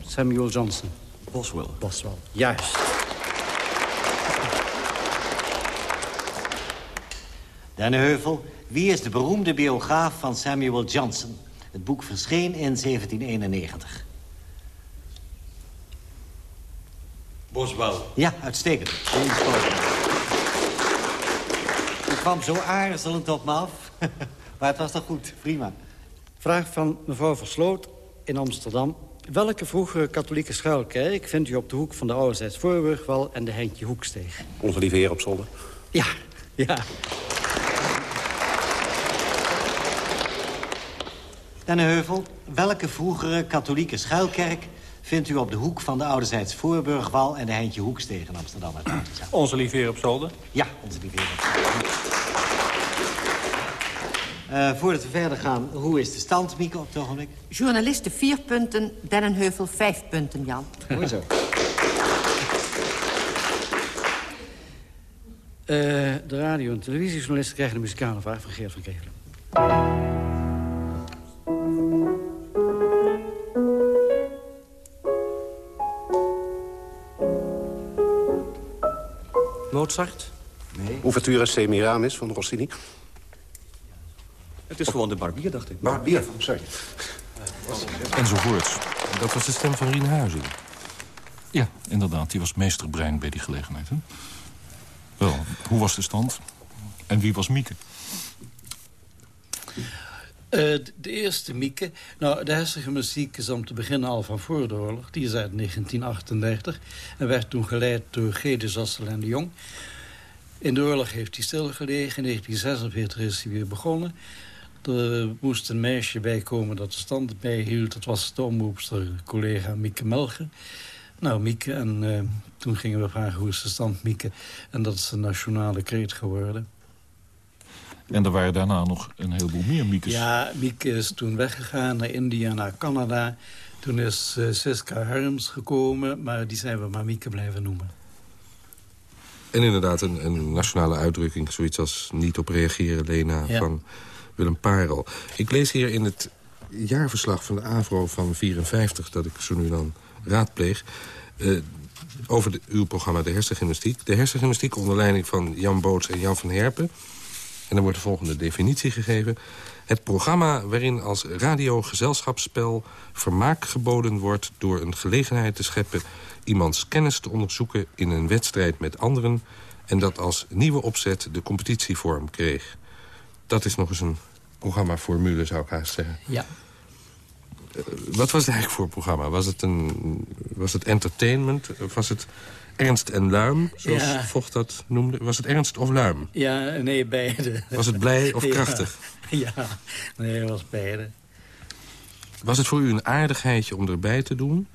Samuel Johnson. Boswell. Boswell, juist. Denneheuvel, wie is de beroemde biograaf van Samuel Johnson? Het boek verscheen in 1791. Boswell. Ja, uitstekend. James Boswell. U kwam zo aarzelend op me af. maar het was toch goed, prima. Vraag van mevrouw Versloot in Amsterdam. Welke vroegere katholieke schuilkerk vindt u op de hoek van de Ouderzijds Voorburgwal en de Henkje Hoeksteeg? Onze lieve heer op zolder. Ja, ja. Denneheuvel, welke vroegere katholieke schuilkerk... vindt u op de hoek van de Ouderzijds Voorburgwal... en de Heintje Hoeksteeg in Amsterdam? Onze lieve heer op zolder. Ja, onze lieve heer op zolder. Eh, voordat we verder gaan, hoe is de stand, Mieke, op het ogenblik? Journalisten vier punten, Dennenheuvel vijf punten, Jan. Mooi zo. Eh, de radio- en televisiejournalisten krijgen de muzikale vraag van Geert van Kevelen. Mozart? Nee. Ouverture Semiramis van Rossini? Het is gewoon de barbier, dacht ik. Barbier, sorry. Enzovoorts. Dat was de stem van Rien Huizing. Ja, inderdaad. Die was meesterbrein bij die gelegenheid. Hè? Wel, hoe was de stand? En wie was Mieke? Eh, de- eerste Mieke. Nou, de herstige muziek is om te beginnen al van voor de oorlog. Die is uit 1938 en werd toen geleid door G. de Zassel en de Jong. In de oorlog heeft hij stilgelegen. In 1946 is hij weer begonnen. Er moest een meisje bij komen dat de stand bijhield. Dat was de omroepster, collega Mieke Melger. Nou, Mieke, en eh, toen gingen we vragen hoe is de stand, Mieke. En dat is een nationale kreet geworden. En er waren daarna nog een heleboel meer Miekes. Ja, Mieke is toen weggegaan naar India, naar Canada. Toen is eh, Siska Harms gekomen, maar die zijn we maar Mieke blijven noemen. En inderdaad een, een nationale uitdrukking, zoiets als niet op reageren, Lena, Ja. van Willem Parel. Ik lees hier in het jaarverslag van de AVRO van 54, dat ik zo nu dan raadpleeg... eh, over de- uw programma De Hersengymnastiek. De hersengymnastiek onder leiding van Jan Boots en Jan van Herpen. En dan wordt de volgende definitie gegeven. Het programma waarin als radiogezelschapsspel vermaak geboden wordt... door een gelegenheid te scheppen iemands kennis te onderzoeken... in een wedstrijd met anderen... en dat als nieuwe opzet de competitievorm kreeg. Dat is nog eens een programmaformule, zou ik haast zeggen. Ja. Eh, wat was het eigenlijk voor programma? Was het, een, was het entertainment? Was het ernst en luim, zoals Ja. Vocht dat noemde? Was het ernst of luim? Ja, nee, beide. Was het blij of Ja. krachtig? Ja, nee, het was beide. Was het voor u een aardigheidje om erbij te doen?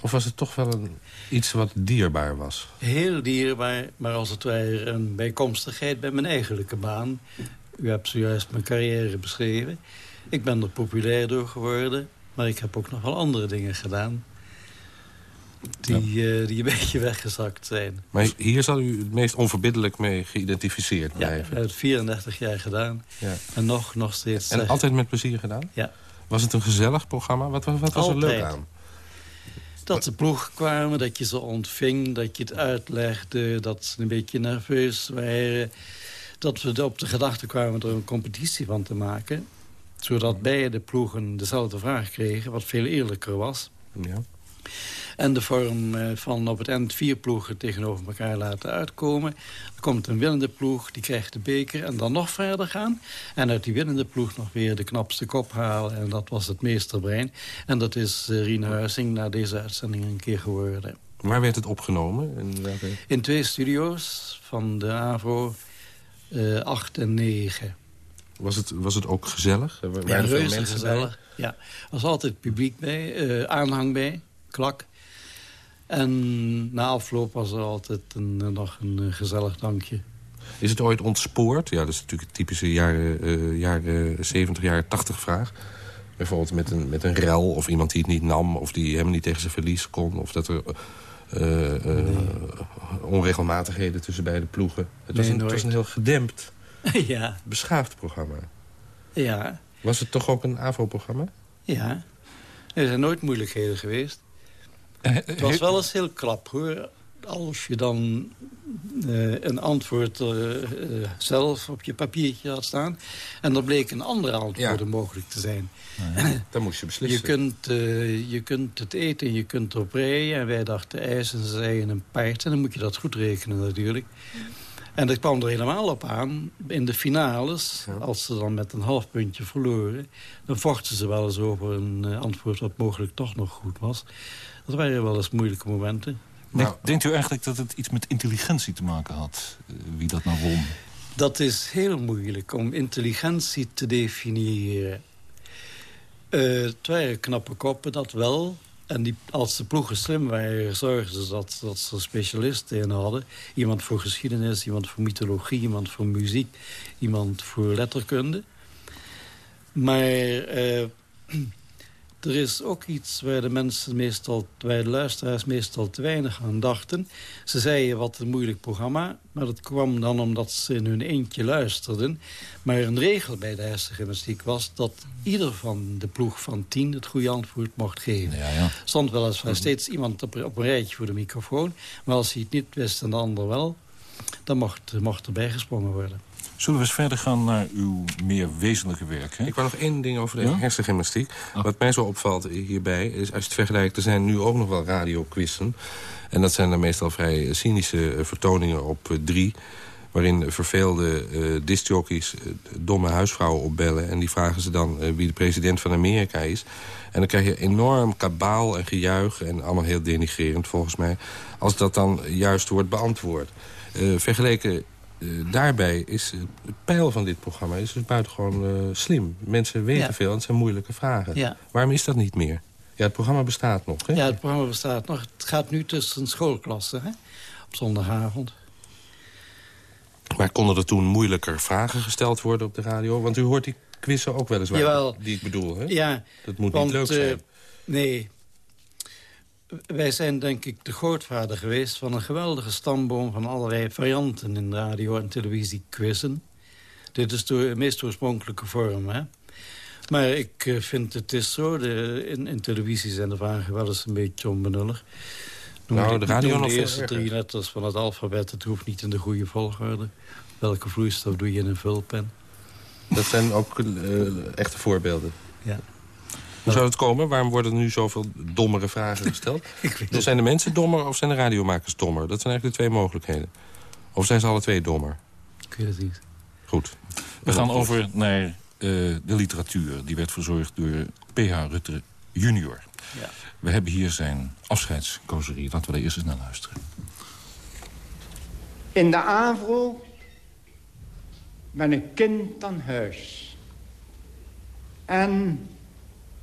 Of was het toch wel een, iets wat dierbaar was? Heel dierbaar, maar als het ware een bijkomstigheid bij mijn eigenlijke baan. U hebt zojuist mijn carrière beschreven. Ik ben er populair door geworden, maar ik heb ook nog wel andere dingen gedaan... die, eh, die een beetje weggezakt zijn. Maar hier zal u het meest onverbiddelijk mee geïdentificeerd Ja, ik blijven. heb het 34 jaar gedaan. Ja. En nog, nog steeds... En altijd met plezier gedaan? Ja. Was het een gezellig programma? Wat, wat, wat was er leuk aan? Dat de ploeg kwamen, dat je ze ontving, dat je het uitlegde... dat ze een beetje nerveus waren. Dat we op de gedachte kwamen er een competitie van te maken. Zodat beide ploegen dezelfde vraag kregen, wat veel eerlijker was. Ja. En de vorm eh, van op het eind vier ploegen tegenover elkaar laten uitkomen. Er komt een winnende ploeg, die krijgt de beker en dan nog verder gaan. En uit die winnende ploeg nog weer de knapste kop halen. En dat was het meesterbrein. En dat is uh, Rien Huizing na deze uitzending een keer geworden. Waar werd het opgenomen? In, welke- In twee studio's van de AVRO, eh 8 en 9. was, het, was het ook gezellig? Er waren Ja, veel mensen gezellig. Ja, er was altijd publiek bij, eh, aanhang bij, klak. En na afloop was er altijd een, eh, nog een eh, gezellig dankje. Is het ooit ontspoord? Ja, dat is natuurlijk een typische jaren, uh, jaren 70, jaren 80 vraag. Bijvoorbeeld met een, met een rel of iemand die het niet nam... of die helemaal niet tegen zijn verlies kon. Of dat er uh, onregelmatigheden tussen beide ploegen. Het, was een, het was een heel gedempt, ja. beschaafd programma. Ja. Was het toch ook een AVO-programma? Ja. Er zijn nooit moeilijkheden geweest. Het was wel eens heel klap, hoor. Als je dan uh, een antwoord uh, uh, zelf op je papiertje had staan... en er bleek een andere antwoord ja. mogelijk te zijn. Ja, dan moest je beslissen. Je kunt, je kunt het eten en je kunt erop rijden. En wij dachten ijs en ze zeiden een paard. En dan moet je dat goed rekenen natuurlijk. En dat kwam er helemaal op aan. In de finales, ja. als ze dan met een half puntje verloren... dan vochten ze wel eens over een antwoord wat mogelijk toch nog goed was. Dat waren wel eens moeilijke momenten. Nou, denkt u eigenlijk dat het iets met intelligentie te maken had? Wie dat nou won? Dat is heel moeilijk om intelligentie te definiëren. Uh, het waren knappe koppen, dat wel. En die, als de ploegen slim waren, zorgden ze dat, dat ze specialisten in hadden. Iemand voor geschiedenis, iemand voor mythologie, iemand voor muziek... iemand voor letterkunde. Maar... Uh, er is ook iets waar de mensen meestal, waar de luisteraars meestal te weinig aan dachten. Ze zeiden wat een moeilijk programma, maar dat kwam dan omdat ze in hun eentje luisterden. Maar een regel bij de hersengymnastiek was dat ieder van de ploeg van tien het goede antwoord mocht geven. Ja, ja. Stond weliswaar steeds iemand op, op een rijtje voor de microfoon, maar als hij het niet wist en de ander wel, dan mocht, mocht er bijgesprongen worden. Zullen we eens verder gaan naar uw meer wezenlijke werk? Hè? Ik wou nog één ding over de ja? hersengymnastiek. Oh. Wat mij zo opvalt hierbij is, als je het vergelijkt... er zijn nu ook nog wel radioquizzen. En dat zijn dan meestal vrij cynische vertoningen op drie... waarin verveelde uh, discjockeys uh, domme huisvrouwen opbellen... en die vragen ze dan uh, wie de president van Amerika is. En dan krijg je enorm kabaal en gejuich... en allemaal heel denigrerend volgens mij... als dat dan juist wordt beantwoord. vergeleken uh, daarbij is het pijl van dit programma is dus buitengewoon uh, slim. Mensen weten ja. veel en het zijn moeilijke vragen. Ja. Waarom is dat niet meer? Ja, het programma bestaat nog, hè? Ja, het programma bestaat nog. Het gaat nu tussen schoolklassen, hè? Op zondagavond. Maar konden er toen moeilijker vragen gesteld worden op de radio? Want u hoort die quizzen ook weliswaar, Jawel. die ik bedoel, hè? Ja. Dat moet want, niet leuk zijn. nee, wij zijn denk ik de grootvader geweest van een geweldige stamboom... van allerlei varianten in radio- en televisie-quizzen. Dit is de meest oorspronkelijke vorm, hè? Maar ik uh, vind het is zo, de, in, in televisie zijn de vragen wel eens een beetje onbenullig. Noem nou, de radio nog de eerste drie letters van het alfabet, het hoeft niet in de goede volgorde. Welke vloeistof doe je in een vulpen? Dat zijn ook uh, echte voorbeelden. Ja. Hoe zou het komen? Waarom worden er nu zoveel dommere vragen gesteld? dus zijn de mensen dommer of zijn de radiomakers dommer? Dat zijn eigenlijk de twee mogelijkheden. Of zijn ze alle twee dommer? Ik weet het niet. Goed. We gaan over naar uh, de literatuur. Die werd verzorgd door P.H. Rutte junior. Ja. We hebben hier zijn afscheidskozerie. Laten we daar eerst eens naar luisteren. In de AVRO ben ik kind aan huis. En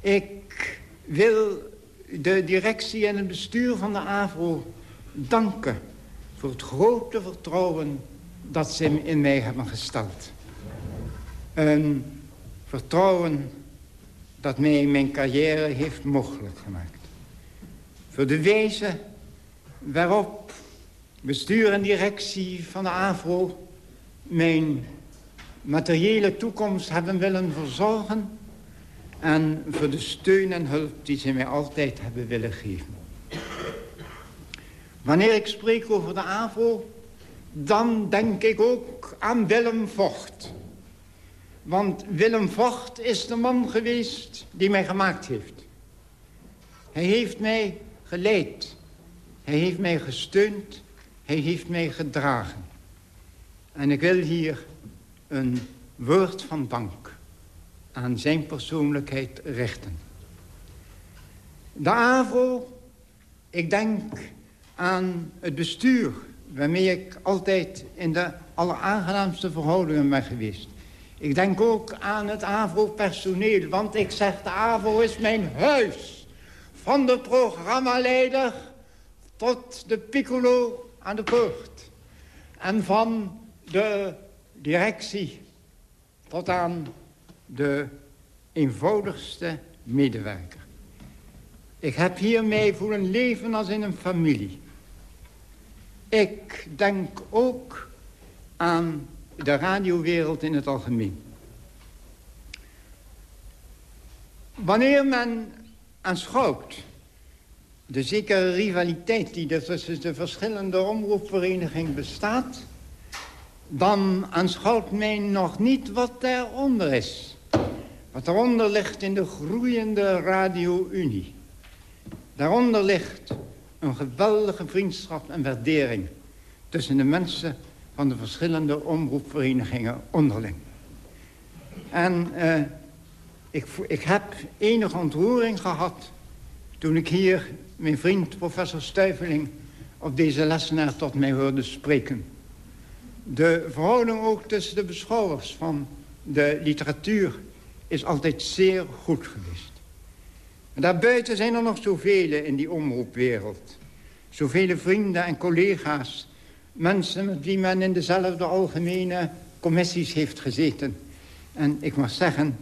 ik wil de directie en het bestuur van de AVRO danken... voor het grote vertrouwen dat ze in mij hebben gesteld. Een vertrouwen dat mij mijn carrière heeft mogelijk gemaakt. Voor de wijze waarop bestuur en directie van de AVRO... mijn materiële toekomst hebben willen verzorgen en voor de steun en hulp die ze mij altijd hebben willen geven. Wanneer ik spreek over de AVO, dan denk ik ook aan Willem Vocht. Want Willem Vocht is de man geweest die mij gemaakt heeft. Hij heeft mij geleid. Hij heeft mij gesteund. Hij heeft mij gedragen. En ik wil hier een woord van dank aan zijn persoonlijkheid richten. De AVO, ik denk aan het bestuur... waarmee ik altijd in de alleraangenaamste verhoudingen ben geweest. Ik denk ook aan het AVO-personeel, want ik zeg de AVO is mijn huis. Van de programmaleider tot de piccolo aan de poort. En van de directie tot aan de eenvoudigste medewerker. Ik heb hiermee voelen leven als in een familie. Ik denk ook aan de radiowereld in het algemeen. Wanneer men aanschouwt de zekere rivaliteit die er tussen de verschillende omroepverenigingen bestaat... dan aanschouwt men nog niet wat daaronder is. Wat daaronder ligt in de groeiende Radio-Unie. Daaronder ligt een geweldige vriendschap en waardering... tussen de mensen van de verschillende omroepverenigingen onderling. En uh, ik, ik heb enige ontroering gehad... toen ik hier mijn vriend professor Stuiveling... op deze lessenaar tot mij hoorde spreken. De verhouding ook tussen de beschouwers van de literatuur... is altijd zeer goed geweest. En daarbuiten zijn er nog zoveel in die omroepwereld. Zoveel vrienden en collega's. Mensen met wie men in dezelfde algemene commissies heeft gezeten. En ik mag zeggen,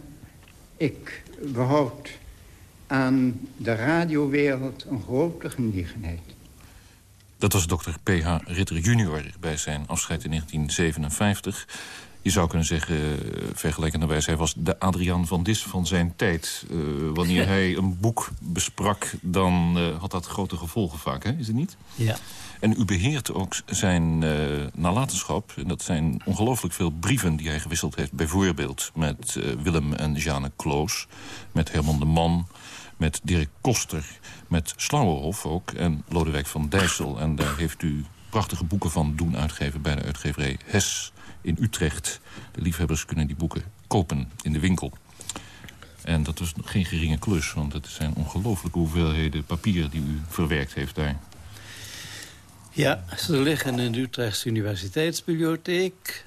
ik behoud aan de radiowereld een grote genegenheid. Dat was dokter P.H. Ritter junior bij zijn afscheid in 1957. Je zou kunnen zeggen, uh, vergelijkenderwijs... hij was de Adriaan van Dis van zijn tijd. Uh, wanneer hij een boek besprak, dan uh, had dat grote gevolgen vaak, hè? is het niet? Ja. En u beheert ook zijn nalatenschap. En dat zijn ongelooflijk veel brieven die hij gewisseld heeft. Bijvoorbeeld met Willem en Jeanne Kloos. Met Herman de Man. Met Dirk Koster. Met Slauerhof ook. En Lodewijk van Dijssel. En daar heeft u prachtige boeken van doen uitgeven bij de uitgeverij Hes in Utrecht. De liefhebbers kunnen die boeken kopen in de winkel. En dat was geen geringe klus, want het zijn ongelooflijke hoeveelheden papier die u verwerkt heeft daar. Ja, ze liggen in de Utrechtse Universiteitsbibliotheek.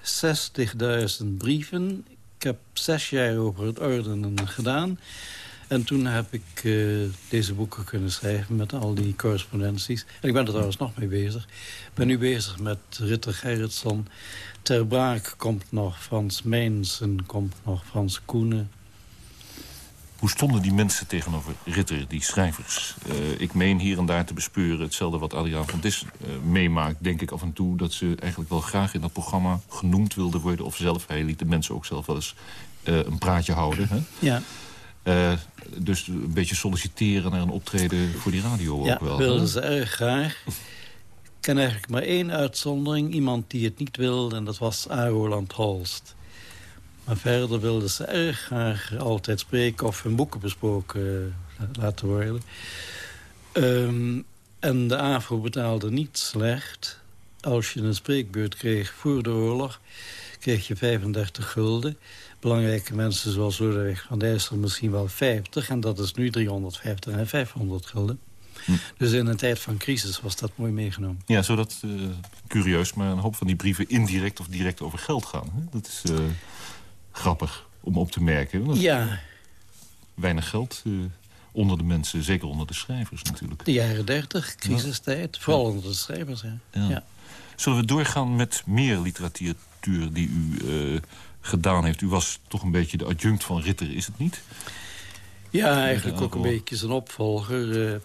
60.000 brieven. Ik heb zes jaar over het ordenen gedaan. En toen heb ik uh, deze boeken kunnen schrijven met al die correspondenties. En ik ben er trouwens nog mee bezig. Ik ben nu bezig met Ritter Gerritsen. Ter Braak komt nog Frans Meensen, komt nog Frans Koenen. Hoe stonden die mensen tegenover Ritter, die schrijvers? Uh, ik meen hier en daar te bespeuren hetzelfde wat Adriaan van Dis uh, meemaakt. Denk ik af en toe dat ze eigenlijk wel graag in dat programma genoemd wilden worden. Of zelf, hij liet de mensen ook zelf wel eens uh, een praatje houden. Hè? Ja. Uh, dus een beetje solliciteren naar een optreden voor die radio ja, ook wel. wilden hè? ze erg graag. Ik ken eigenlijk maar één uitzondering. Iemand die het niet wilde en dat was Aroland Holst. Maar verder wilden ze erg graag altijd spreken of hun boeken besproken laten worden. Um, en de AVRO betaalde niet slecht. Als je een spreekbeurt kreeg voor de oorlog, kreeg je 35 gulden belangrijke mensen zoals Lodewijk van Dijssel misschien wel 50. En dat is nu 350 en 500 gulden. Hm. Dus in een tijd van crisis was dat mooi meegenomen. Ja, zodat, uh, curieus, maar een hoop van die brieven indirect of direct over geld gaan. Hè? Dat is uh, grappig om op te merken. Ja. Weinig geld uh, onder de mensen, zeker onder de schrijvers natuurlijk. De jaren 30, crisistijd, ja. vooral onder de schrijvers. Ja. ja. Zullen we doorgaan met meer literatuur die u gedaan heeft. U was toch een beetje de adjunct van Ritter, is het niet? Ja, eigenlijk ook een beetje zijn opvolger... Uh,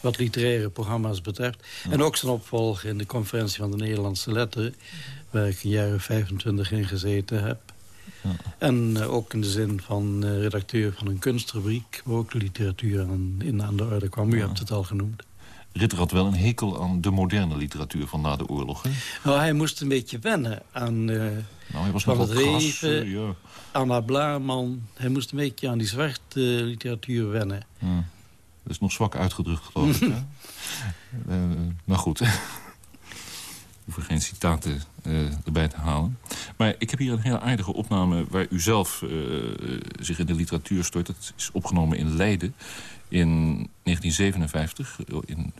wat literaire programma's betreft. Ja. En ook zijn opvolger in de conferentie van de Nederlandse Letteren... waar ik een jaar of 25 in gezeten heb. Ja. En uh, ook in de zin van uh, redacteur van een kunstrubriek... waar ook de literatuur aan, in aan de orde kwam. U ja. hebt het al genoemd. Ritter had wel een hekel aan de moderne literatuur van na de oorlog. Hè? Nou, hij moest een beetje wennen aan... Uh, nou, hij was van het Reven, ja. Anna Blaarman. Hij moest een beetje aan die zwarte literatuur wennen. Ja. Dat is nog zwak uitgedrukt, geloof ik. uh, maar goed. Ik hoef geen citaten uh, erbij te halen. Maar ik heb hier een hele aardige opname... waar u zelf uh, zich in de literatuur stort. Dat is opgenomen in Leiden in 1957. In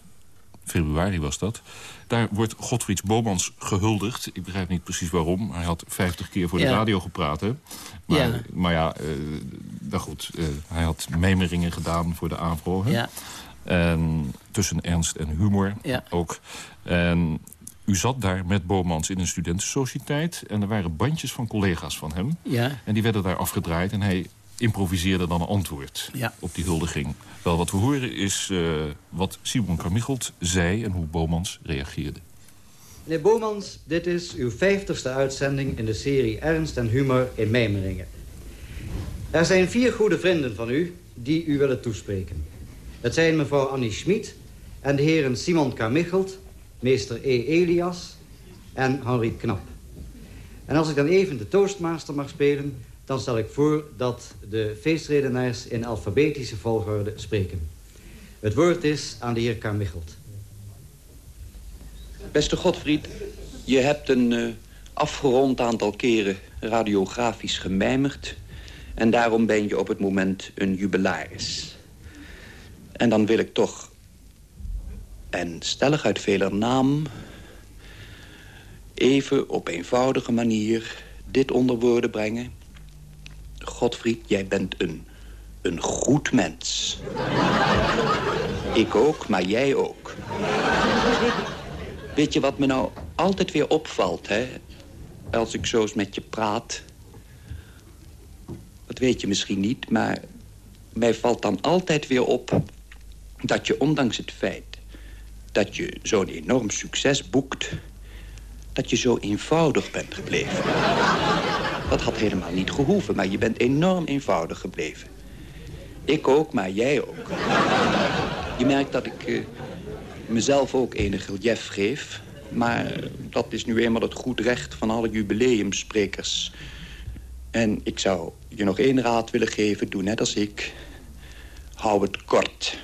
februari was dat. Daar wordt Godfrieds Bomans gehuldigd. Ik begrijp niet precies waarom. Hij had 50 keer voor de Ja. radio gepraat. Hè? Maar Ja. maar ja eh, nou goed, eh, hij had memeringen gedaan voor de AVRO. Hè? Ja. En tussen ernst en humor Ja. ook. En u zat daar met Bomans in een studentensociëteit... en er waren bandjes van collega's van hem. Ja. En die werden daar afgedraaid en hij improviseerde dan een antwoord Ja. op die huldiging. Wel, wat we horen is eh, wat Simon Carmichelt zei en hoe Bomans reageerde. Meneer Bomans, dit is uw vijftigste uitzending in de serie Ernst en Humor in Mijmeringen. Er zijn vier goede vrienden van u die u willen toespreken. Het zijn mevrouw Annie Schmid en de heren Simon Carmichelt, meester E. Elias en Henri Knap. En als ik dan even de toastmaster mag spelen... dan stel ik voor dat de feestredenaars in alfabetische volgorde spreken. Het woord is aan de heer Carmichelt. Beste Godfried, je hebt een eh, afgerond aantal keren radiografisch gemijmerd... en daarom ben je op het moment een jubilaris. En dan wil ik toch, en stellig uit veler naam... even op eenvoudige manier dit onder woorden brengen. Godfried, jij bent een, een goed mens. Ik ook, maar jij ook. Weet je wat me nou altijd weer opvalt, hè? Als ik zo eens met je praat. Dat weet je misschien niet, maar mij valt dan altijd weer op... dat je ondanks het feit dat je zo'n enorm succes boekt... dat je zo eenvoudig bent gebleven. Dat had helemaal niet gehoeven, maar je bent enorm eenvoudig gebleven. Ik ook, maar jij ook. Je merkt dat ik eh, mezelf ook enig relief geef... maar dat is nu eenmaal het goed recht van alle jubileumsprekers. En ik zou je nog één raad willen geven, doe net als ik. Hou het kort.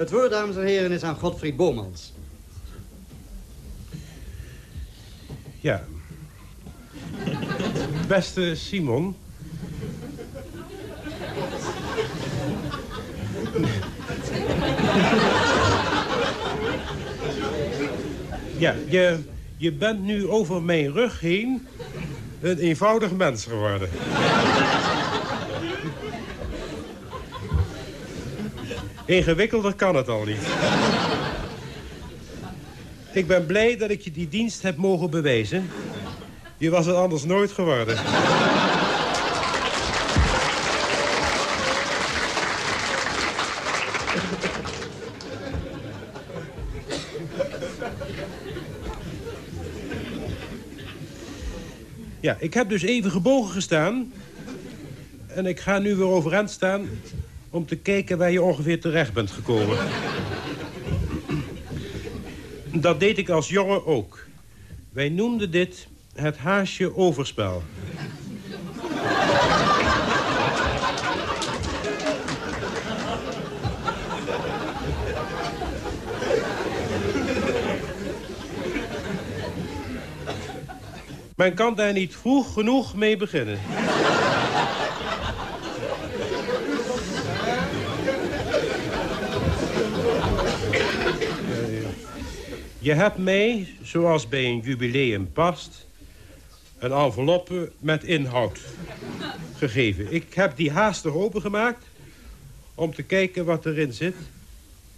Het woord, dames en heren, is aan Godfried Bomans. Ja. Beste Simon. Ja, je, je bent nu over mijn rug heen een eenvoudig mens geworden. Ingewikkelder kan het al niet. Ik ben blij dat ik je die dienst heb mogen bewijzen. Je was het anders nooit geworden. Ja, ik heb dus even gebogen gestaan. En ik ga nu weer overeind staan om te kijken waar je ongeveer terecht bent gekomen. Dat deed ik als jongen ook. Wij noemden dit het haasje overspel. Men kan daar niet vroeg genoeg mee beginnen. Je hebt mij, zoals bij een jubileum past... een enveloppe met inhoud gegeven. Ik heb die haastig opengemaakt om te kijken wat erin zit.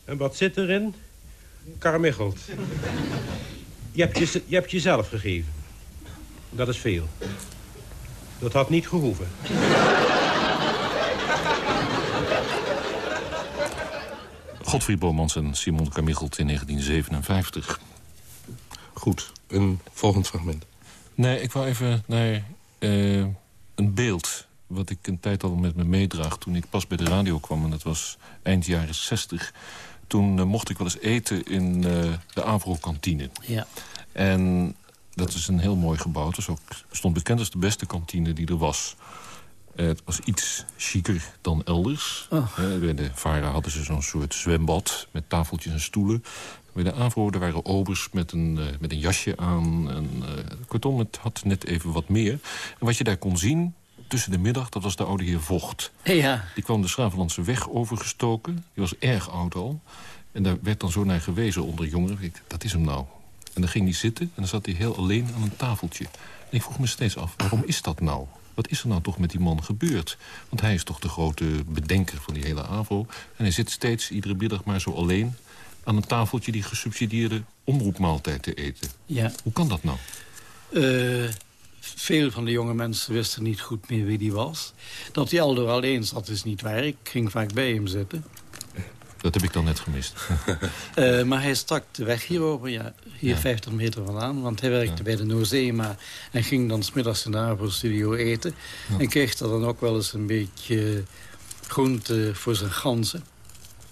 En wat zit erin? Karmichelt. Je hebt, je, je hebt jezelf gegeven. Dat is veel. Dat had niet gehoeven. Godfried Bomans en Simon Carmichelt in 1957. Goed, een volgend fragment. Nee, ik wou even naar eh, een beeld... wat ik een tijd al met me meedraag toen ik pas bij de radio kwam. En dat was eind jaren 60. Toen eh, mocht ik wel eens eten in eh, de Avro-kantine. Ja. En dat is een heel mooi gebouw. Het was ook, stond bekend als de beste kantine die er was. Eh, het was iets chiquer dan elders. Oh. Eh, bij de Vara hadden ze zo'n soort zwembad met tafeltjes en stoelen. Bij de AVRO waren obers met een, eh, met een jasje aan. En, kortom, het had net even wat meer. En wat je daar kon zien tussen de middag, dat was de oude heer Vocht. Ja. Die kwam de Schravenlandse weg overgestoken. Die was erg oud al. En daar werd dan zo naar gewezen onder jongeren. Ik, dat is hem nou. En dan ging hij zitten en dan zat hij heel alleen aan een tafeltje. En ik vroeg me steeds af, waarom is dat nou? Wat is er nou toch met die man gebeurd? Want hij is toch de grote bedenker van die hele AVO. En hij zit steeds iedere middag maar zo alleen aan een tafeltje die gesubsidieerde omroepmaaltijd te eten. Ja. Hoe kan dat nou? Uh, veel van de jonge mensen wisten niet goed meer wie die was. Dat hij al door alleen zat is niet waar. Ik ging vaak bij hem zitten. Dat heb ik dan net gemist. uh, maar hij stak de weg hierover, ja, hier ja. 50 meter vandaan. Want hij werkte ja. bij de Noorzeema en ging dan smiddags in de AVO-studio eten. Ja. En kreeg daar dan ook wel eens een beetje groente voor zijn ganzen.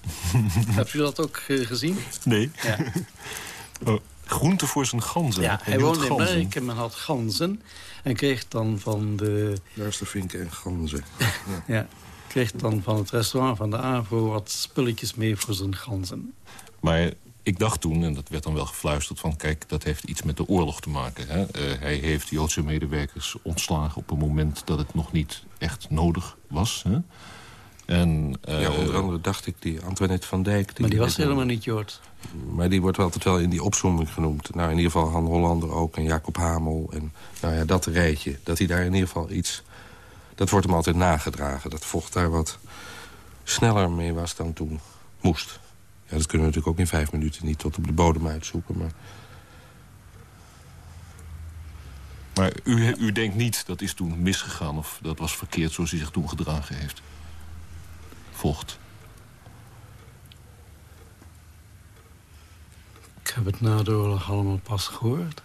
Heb je dat ook uh, gezien? Nee. Ja. oh, groente voor zijn ganzen? Ja, hij, hij woonde in Merken en had ganzen. En kreeg dan van de... Luistervinken en ganzen. ja. Kreeg dan van het restaurant van de AVRO wat spulletjes mee voor zijn ganzen. Maar ik dacht toen, en dat werd dan wel gefluisterd... van kijk, dat heeft iets met de oorlog te maken. Hè? Uh, hij heeft Joodse medewerkers ontslagen op een moment dat het nog niet echt nodig was. Hè? En, uh, ja, onder andere dacht ik die Antoinette van Dijk... Die maar die was helemaal niet Jood. Maar die wordt altijd wel in die opzomming genoemd. Nou, in ieder geval Han Hollander ook en Jacob Hamel. En nou ja, dat rijtje, dat hij daar in ieder geval iets dat wordt hem altijd nagedragen. Dat vocht daar wat sneller mee was dan toen moest. Ja, dat kunnen we natuurlijk ook in vijf minuten niet tot op de bodem uitzoeken. Maar, maar u, u denkt niet dat is toen misgegaan... of dat was verkeerd zoals hij zich toen gedragen heeft? Vocht. Ik heb het na de oorlog allemaal pas gehoord.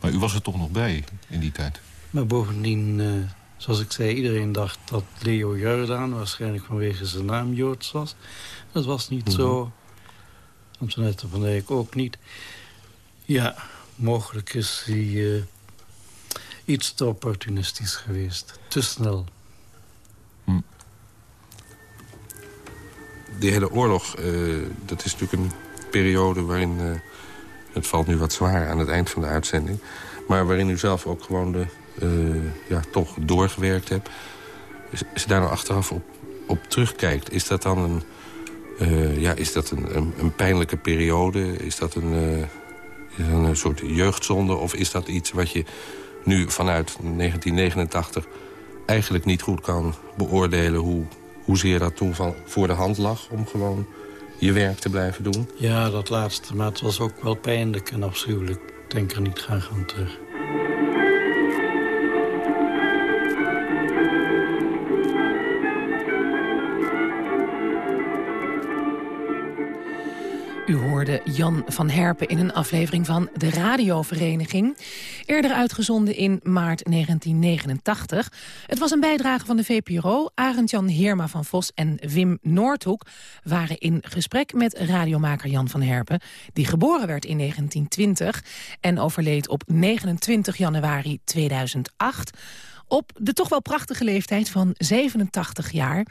Maar u was er toch nog bij in die tijd? Maar bovendien, uh, zoals ik zei, iedereen dacht dat Leo Jordaan... waarschijnlijk vanwege zijn naam Joods was. Dat was niet mm -hmm. zo. Antoinette van Dijk ook niet. Ja, mogelijk is hij uh, iets te opportunistisch geweest. Te snel. Hm. Die hele oorlog, uh, dat is natuurlijk een periode waarin... het valt nu wat zwaar aan het eind van de uitzending... maar waarin u zelf ook gewoon de ja, toch doorgewerkt heb. Als je daar nou achteraf op, op terugkijkt, is dat dan een, uh, ja, is dat een, een, pijnlijke periode? Is dat een, dat een soort jeugdzonde? Of is dat iets wat je nu vanuit 1989 eigenlijk niet goed kan beoordelen... hoe, hoezeer dat toen van voor de hand lag om gewoon je werk te blijven doen? Ja, dat laatste. Maar het was ook wel pijnlijk en afschuwelijk. Ik denk er niet graag aan terug. U hoorde Jan van Herpen in een aflevering van de Radiovereniging. Eerder uitgezonden in maart 1989. Het was een bijdrage van de VPRO. Arend-Jan Heerma van Vos en Wim Noordhoek waren in gesprek met radiomaker Jan van Herpen... die geboren werd in 1920 en overleed op 29 januari 2008 op de toch wel prachtige leeftijd van 87 jaar.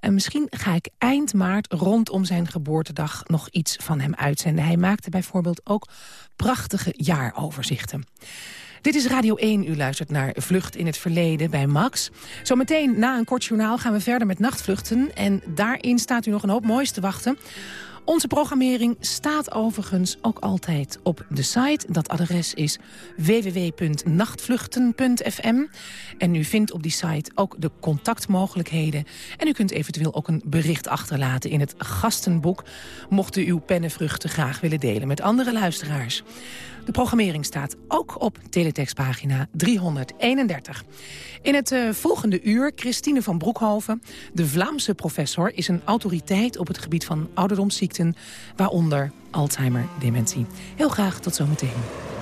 En misschien ga ik eind maart rondom zijn geboortedag nog iets van hem uitzenden. Hij maakte bijvoorbeeld ook prachtige jaaroverzichten. Dit is Radio 1. U luistert naar Vlucht in het Verleden bij Max. Zometeen na een kort journaal gaan we verder met nachtvluchten. En daarin staat u nog een hoop moois te wachten. Onze programmering staat overigens ook altijd op de site. Dat adres is www.nachtvluchten.fm. En u vindt op die site ook de contactmogelijkheden. En u kunt eventueel ook een bericht achterlaten in het gastenboek... mocht u uw pennenvruchten graag willen delen met andere luisteraars. De programmering staat ook op teletextpagina 331. In het uh, volgende uur Christine van Broekhoven. De Vlaamse professor is een autoriteit op het gebied van ouderdomsziekten... waaronder Alzheimer-dementie. Heel graag tot zometeen.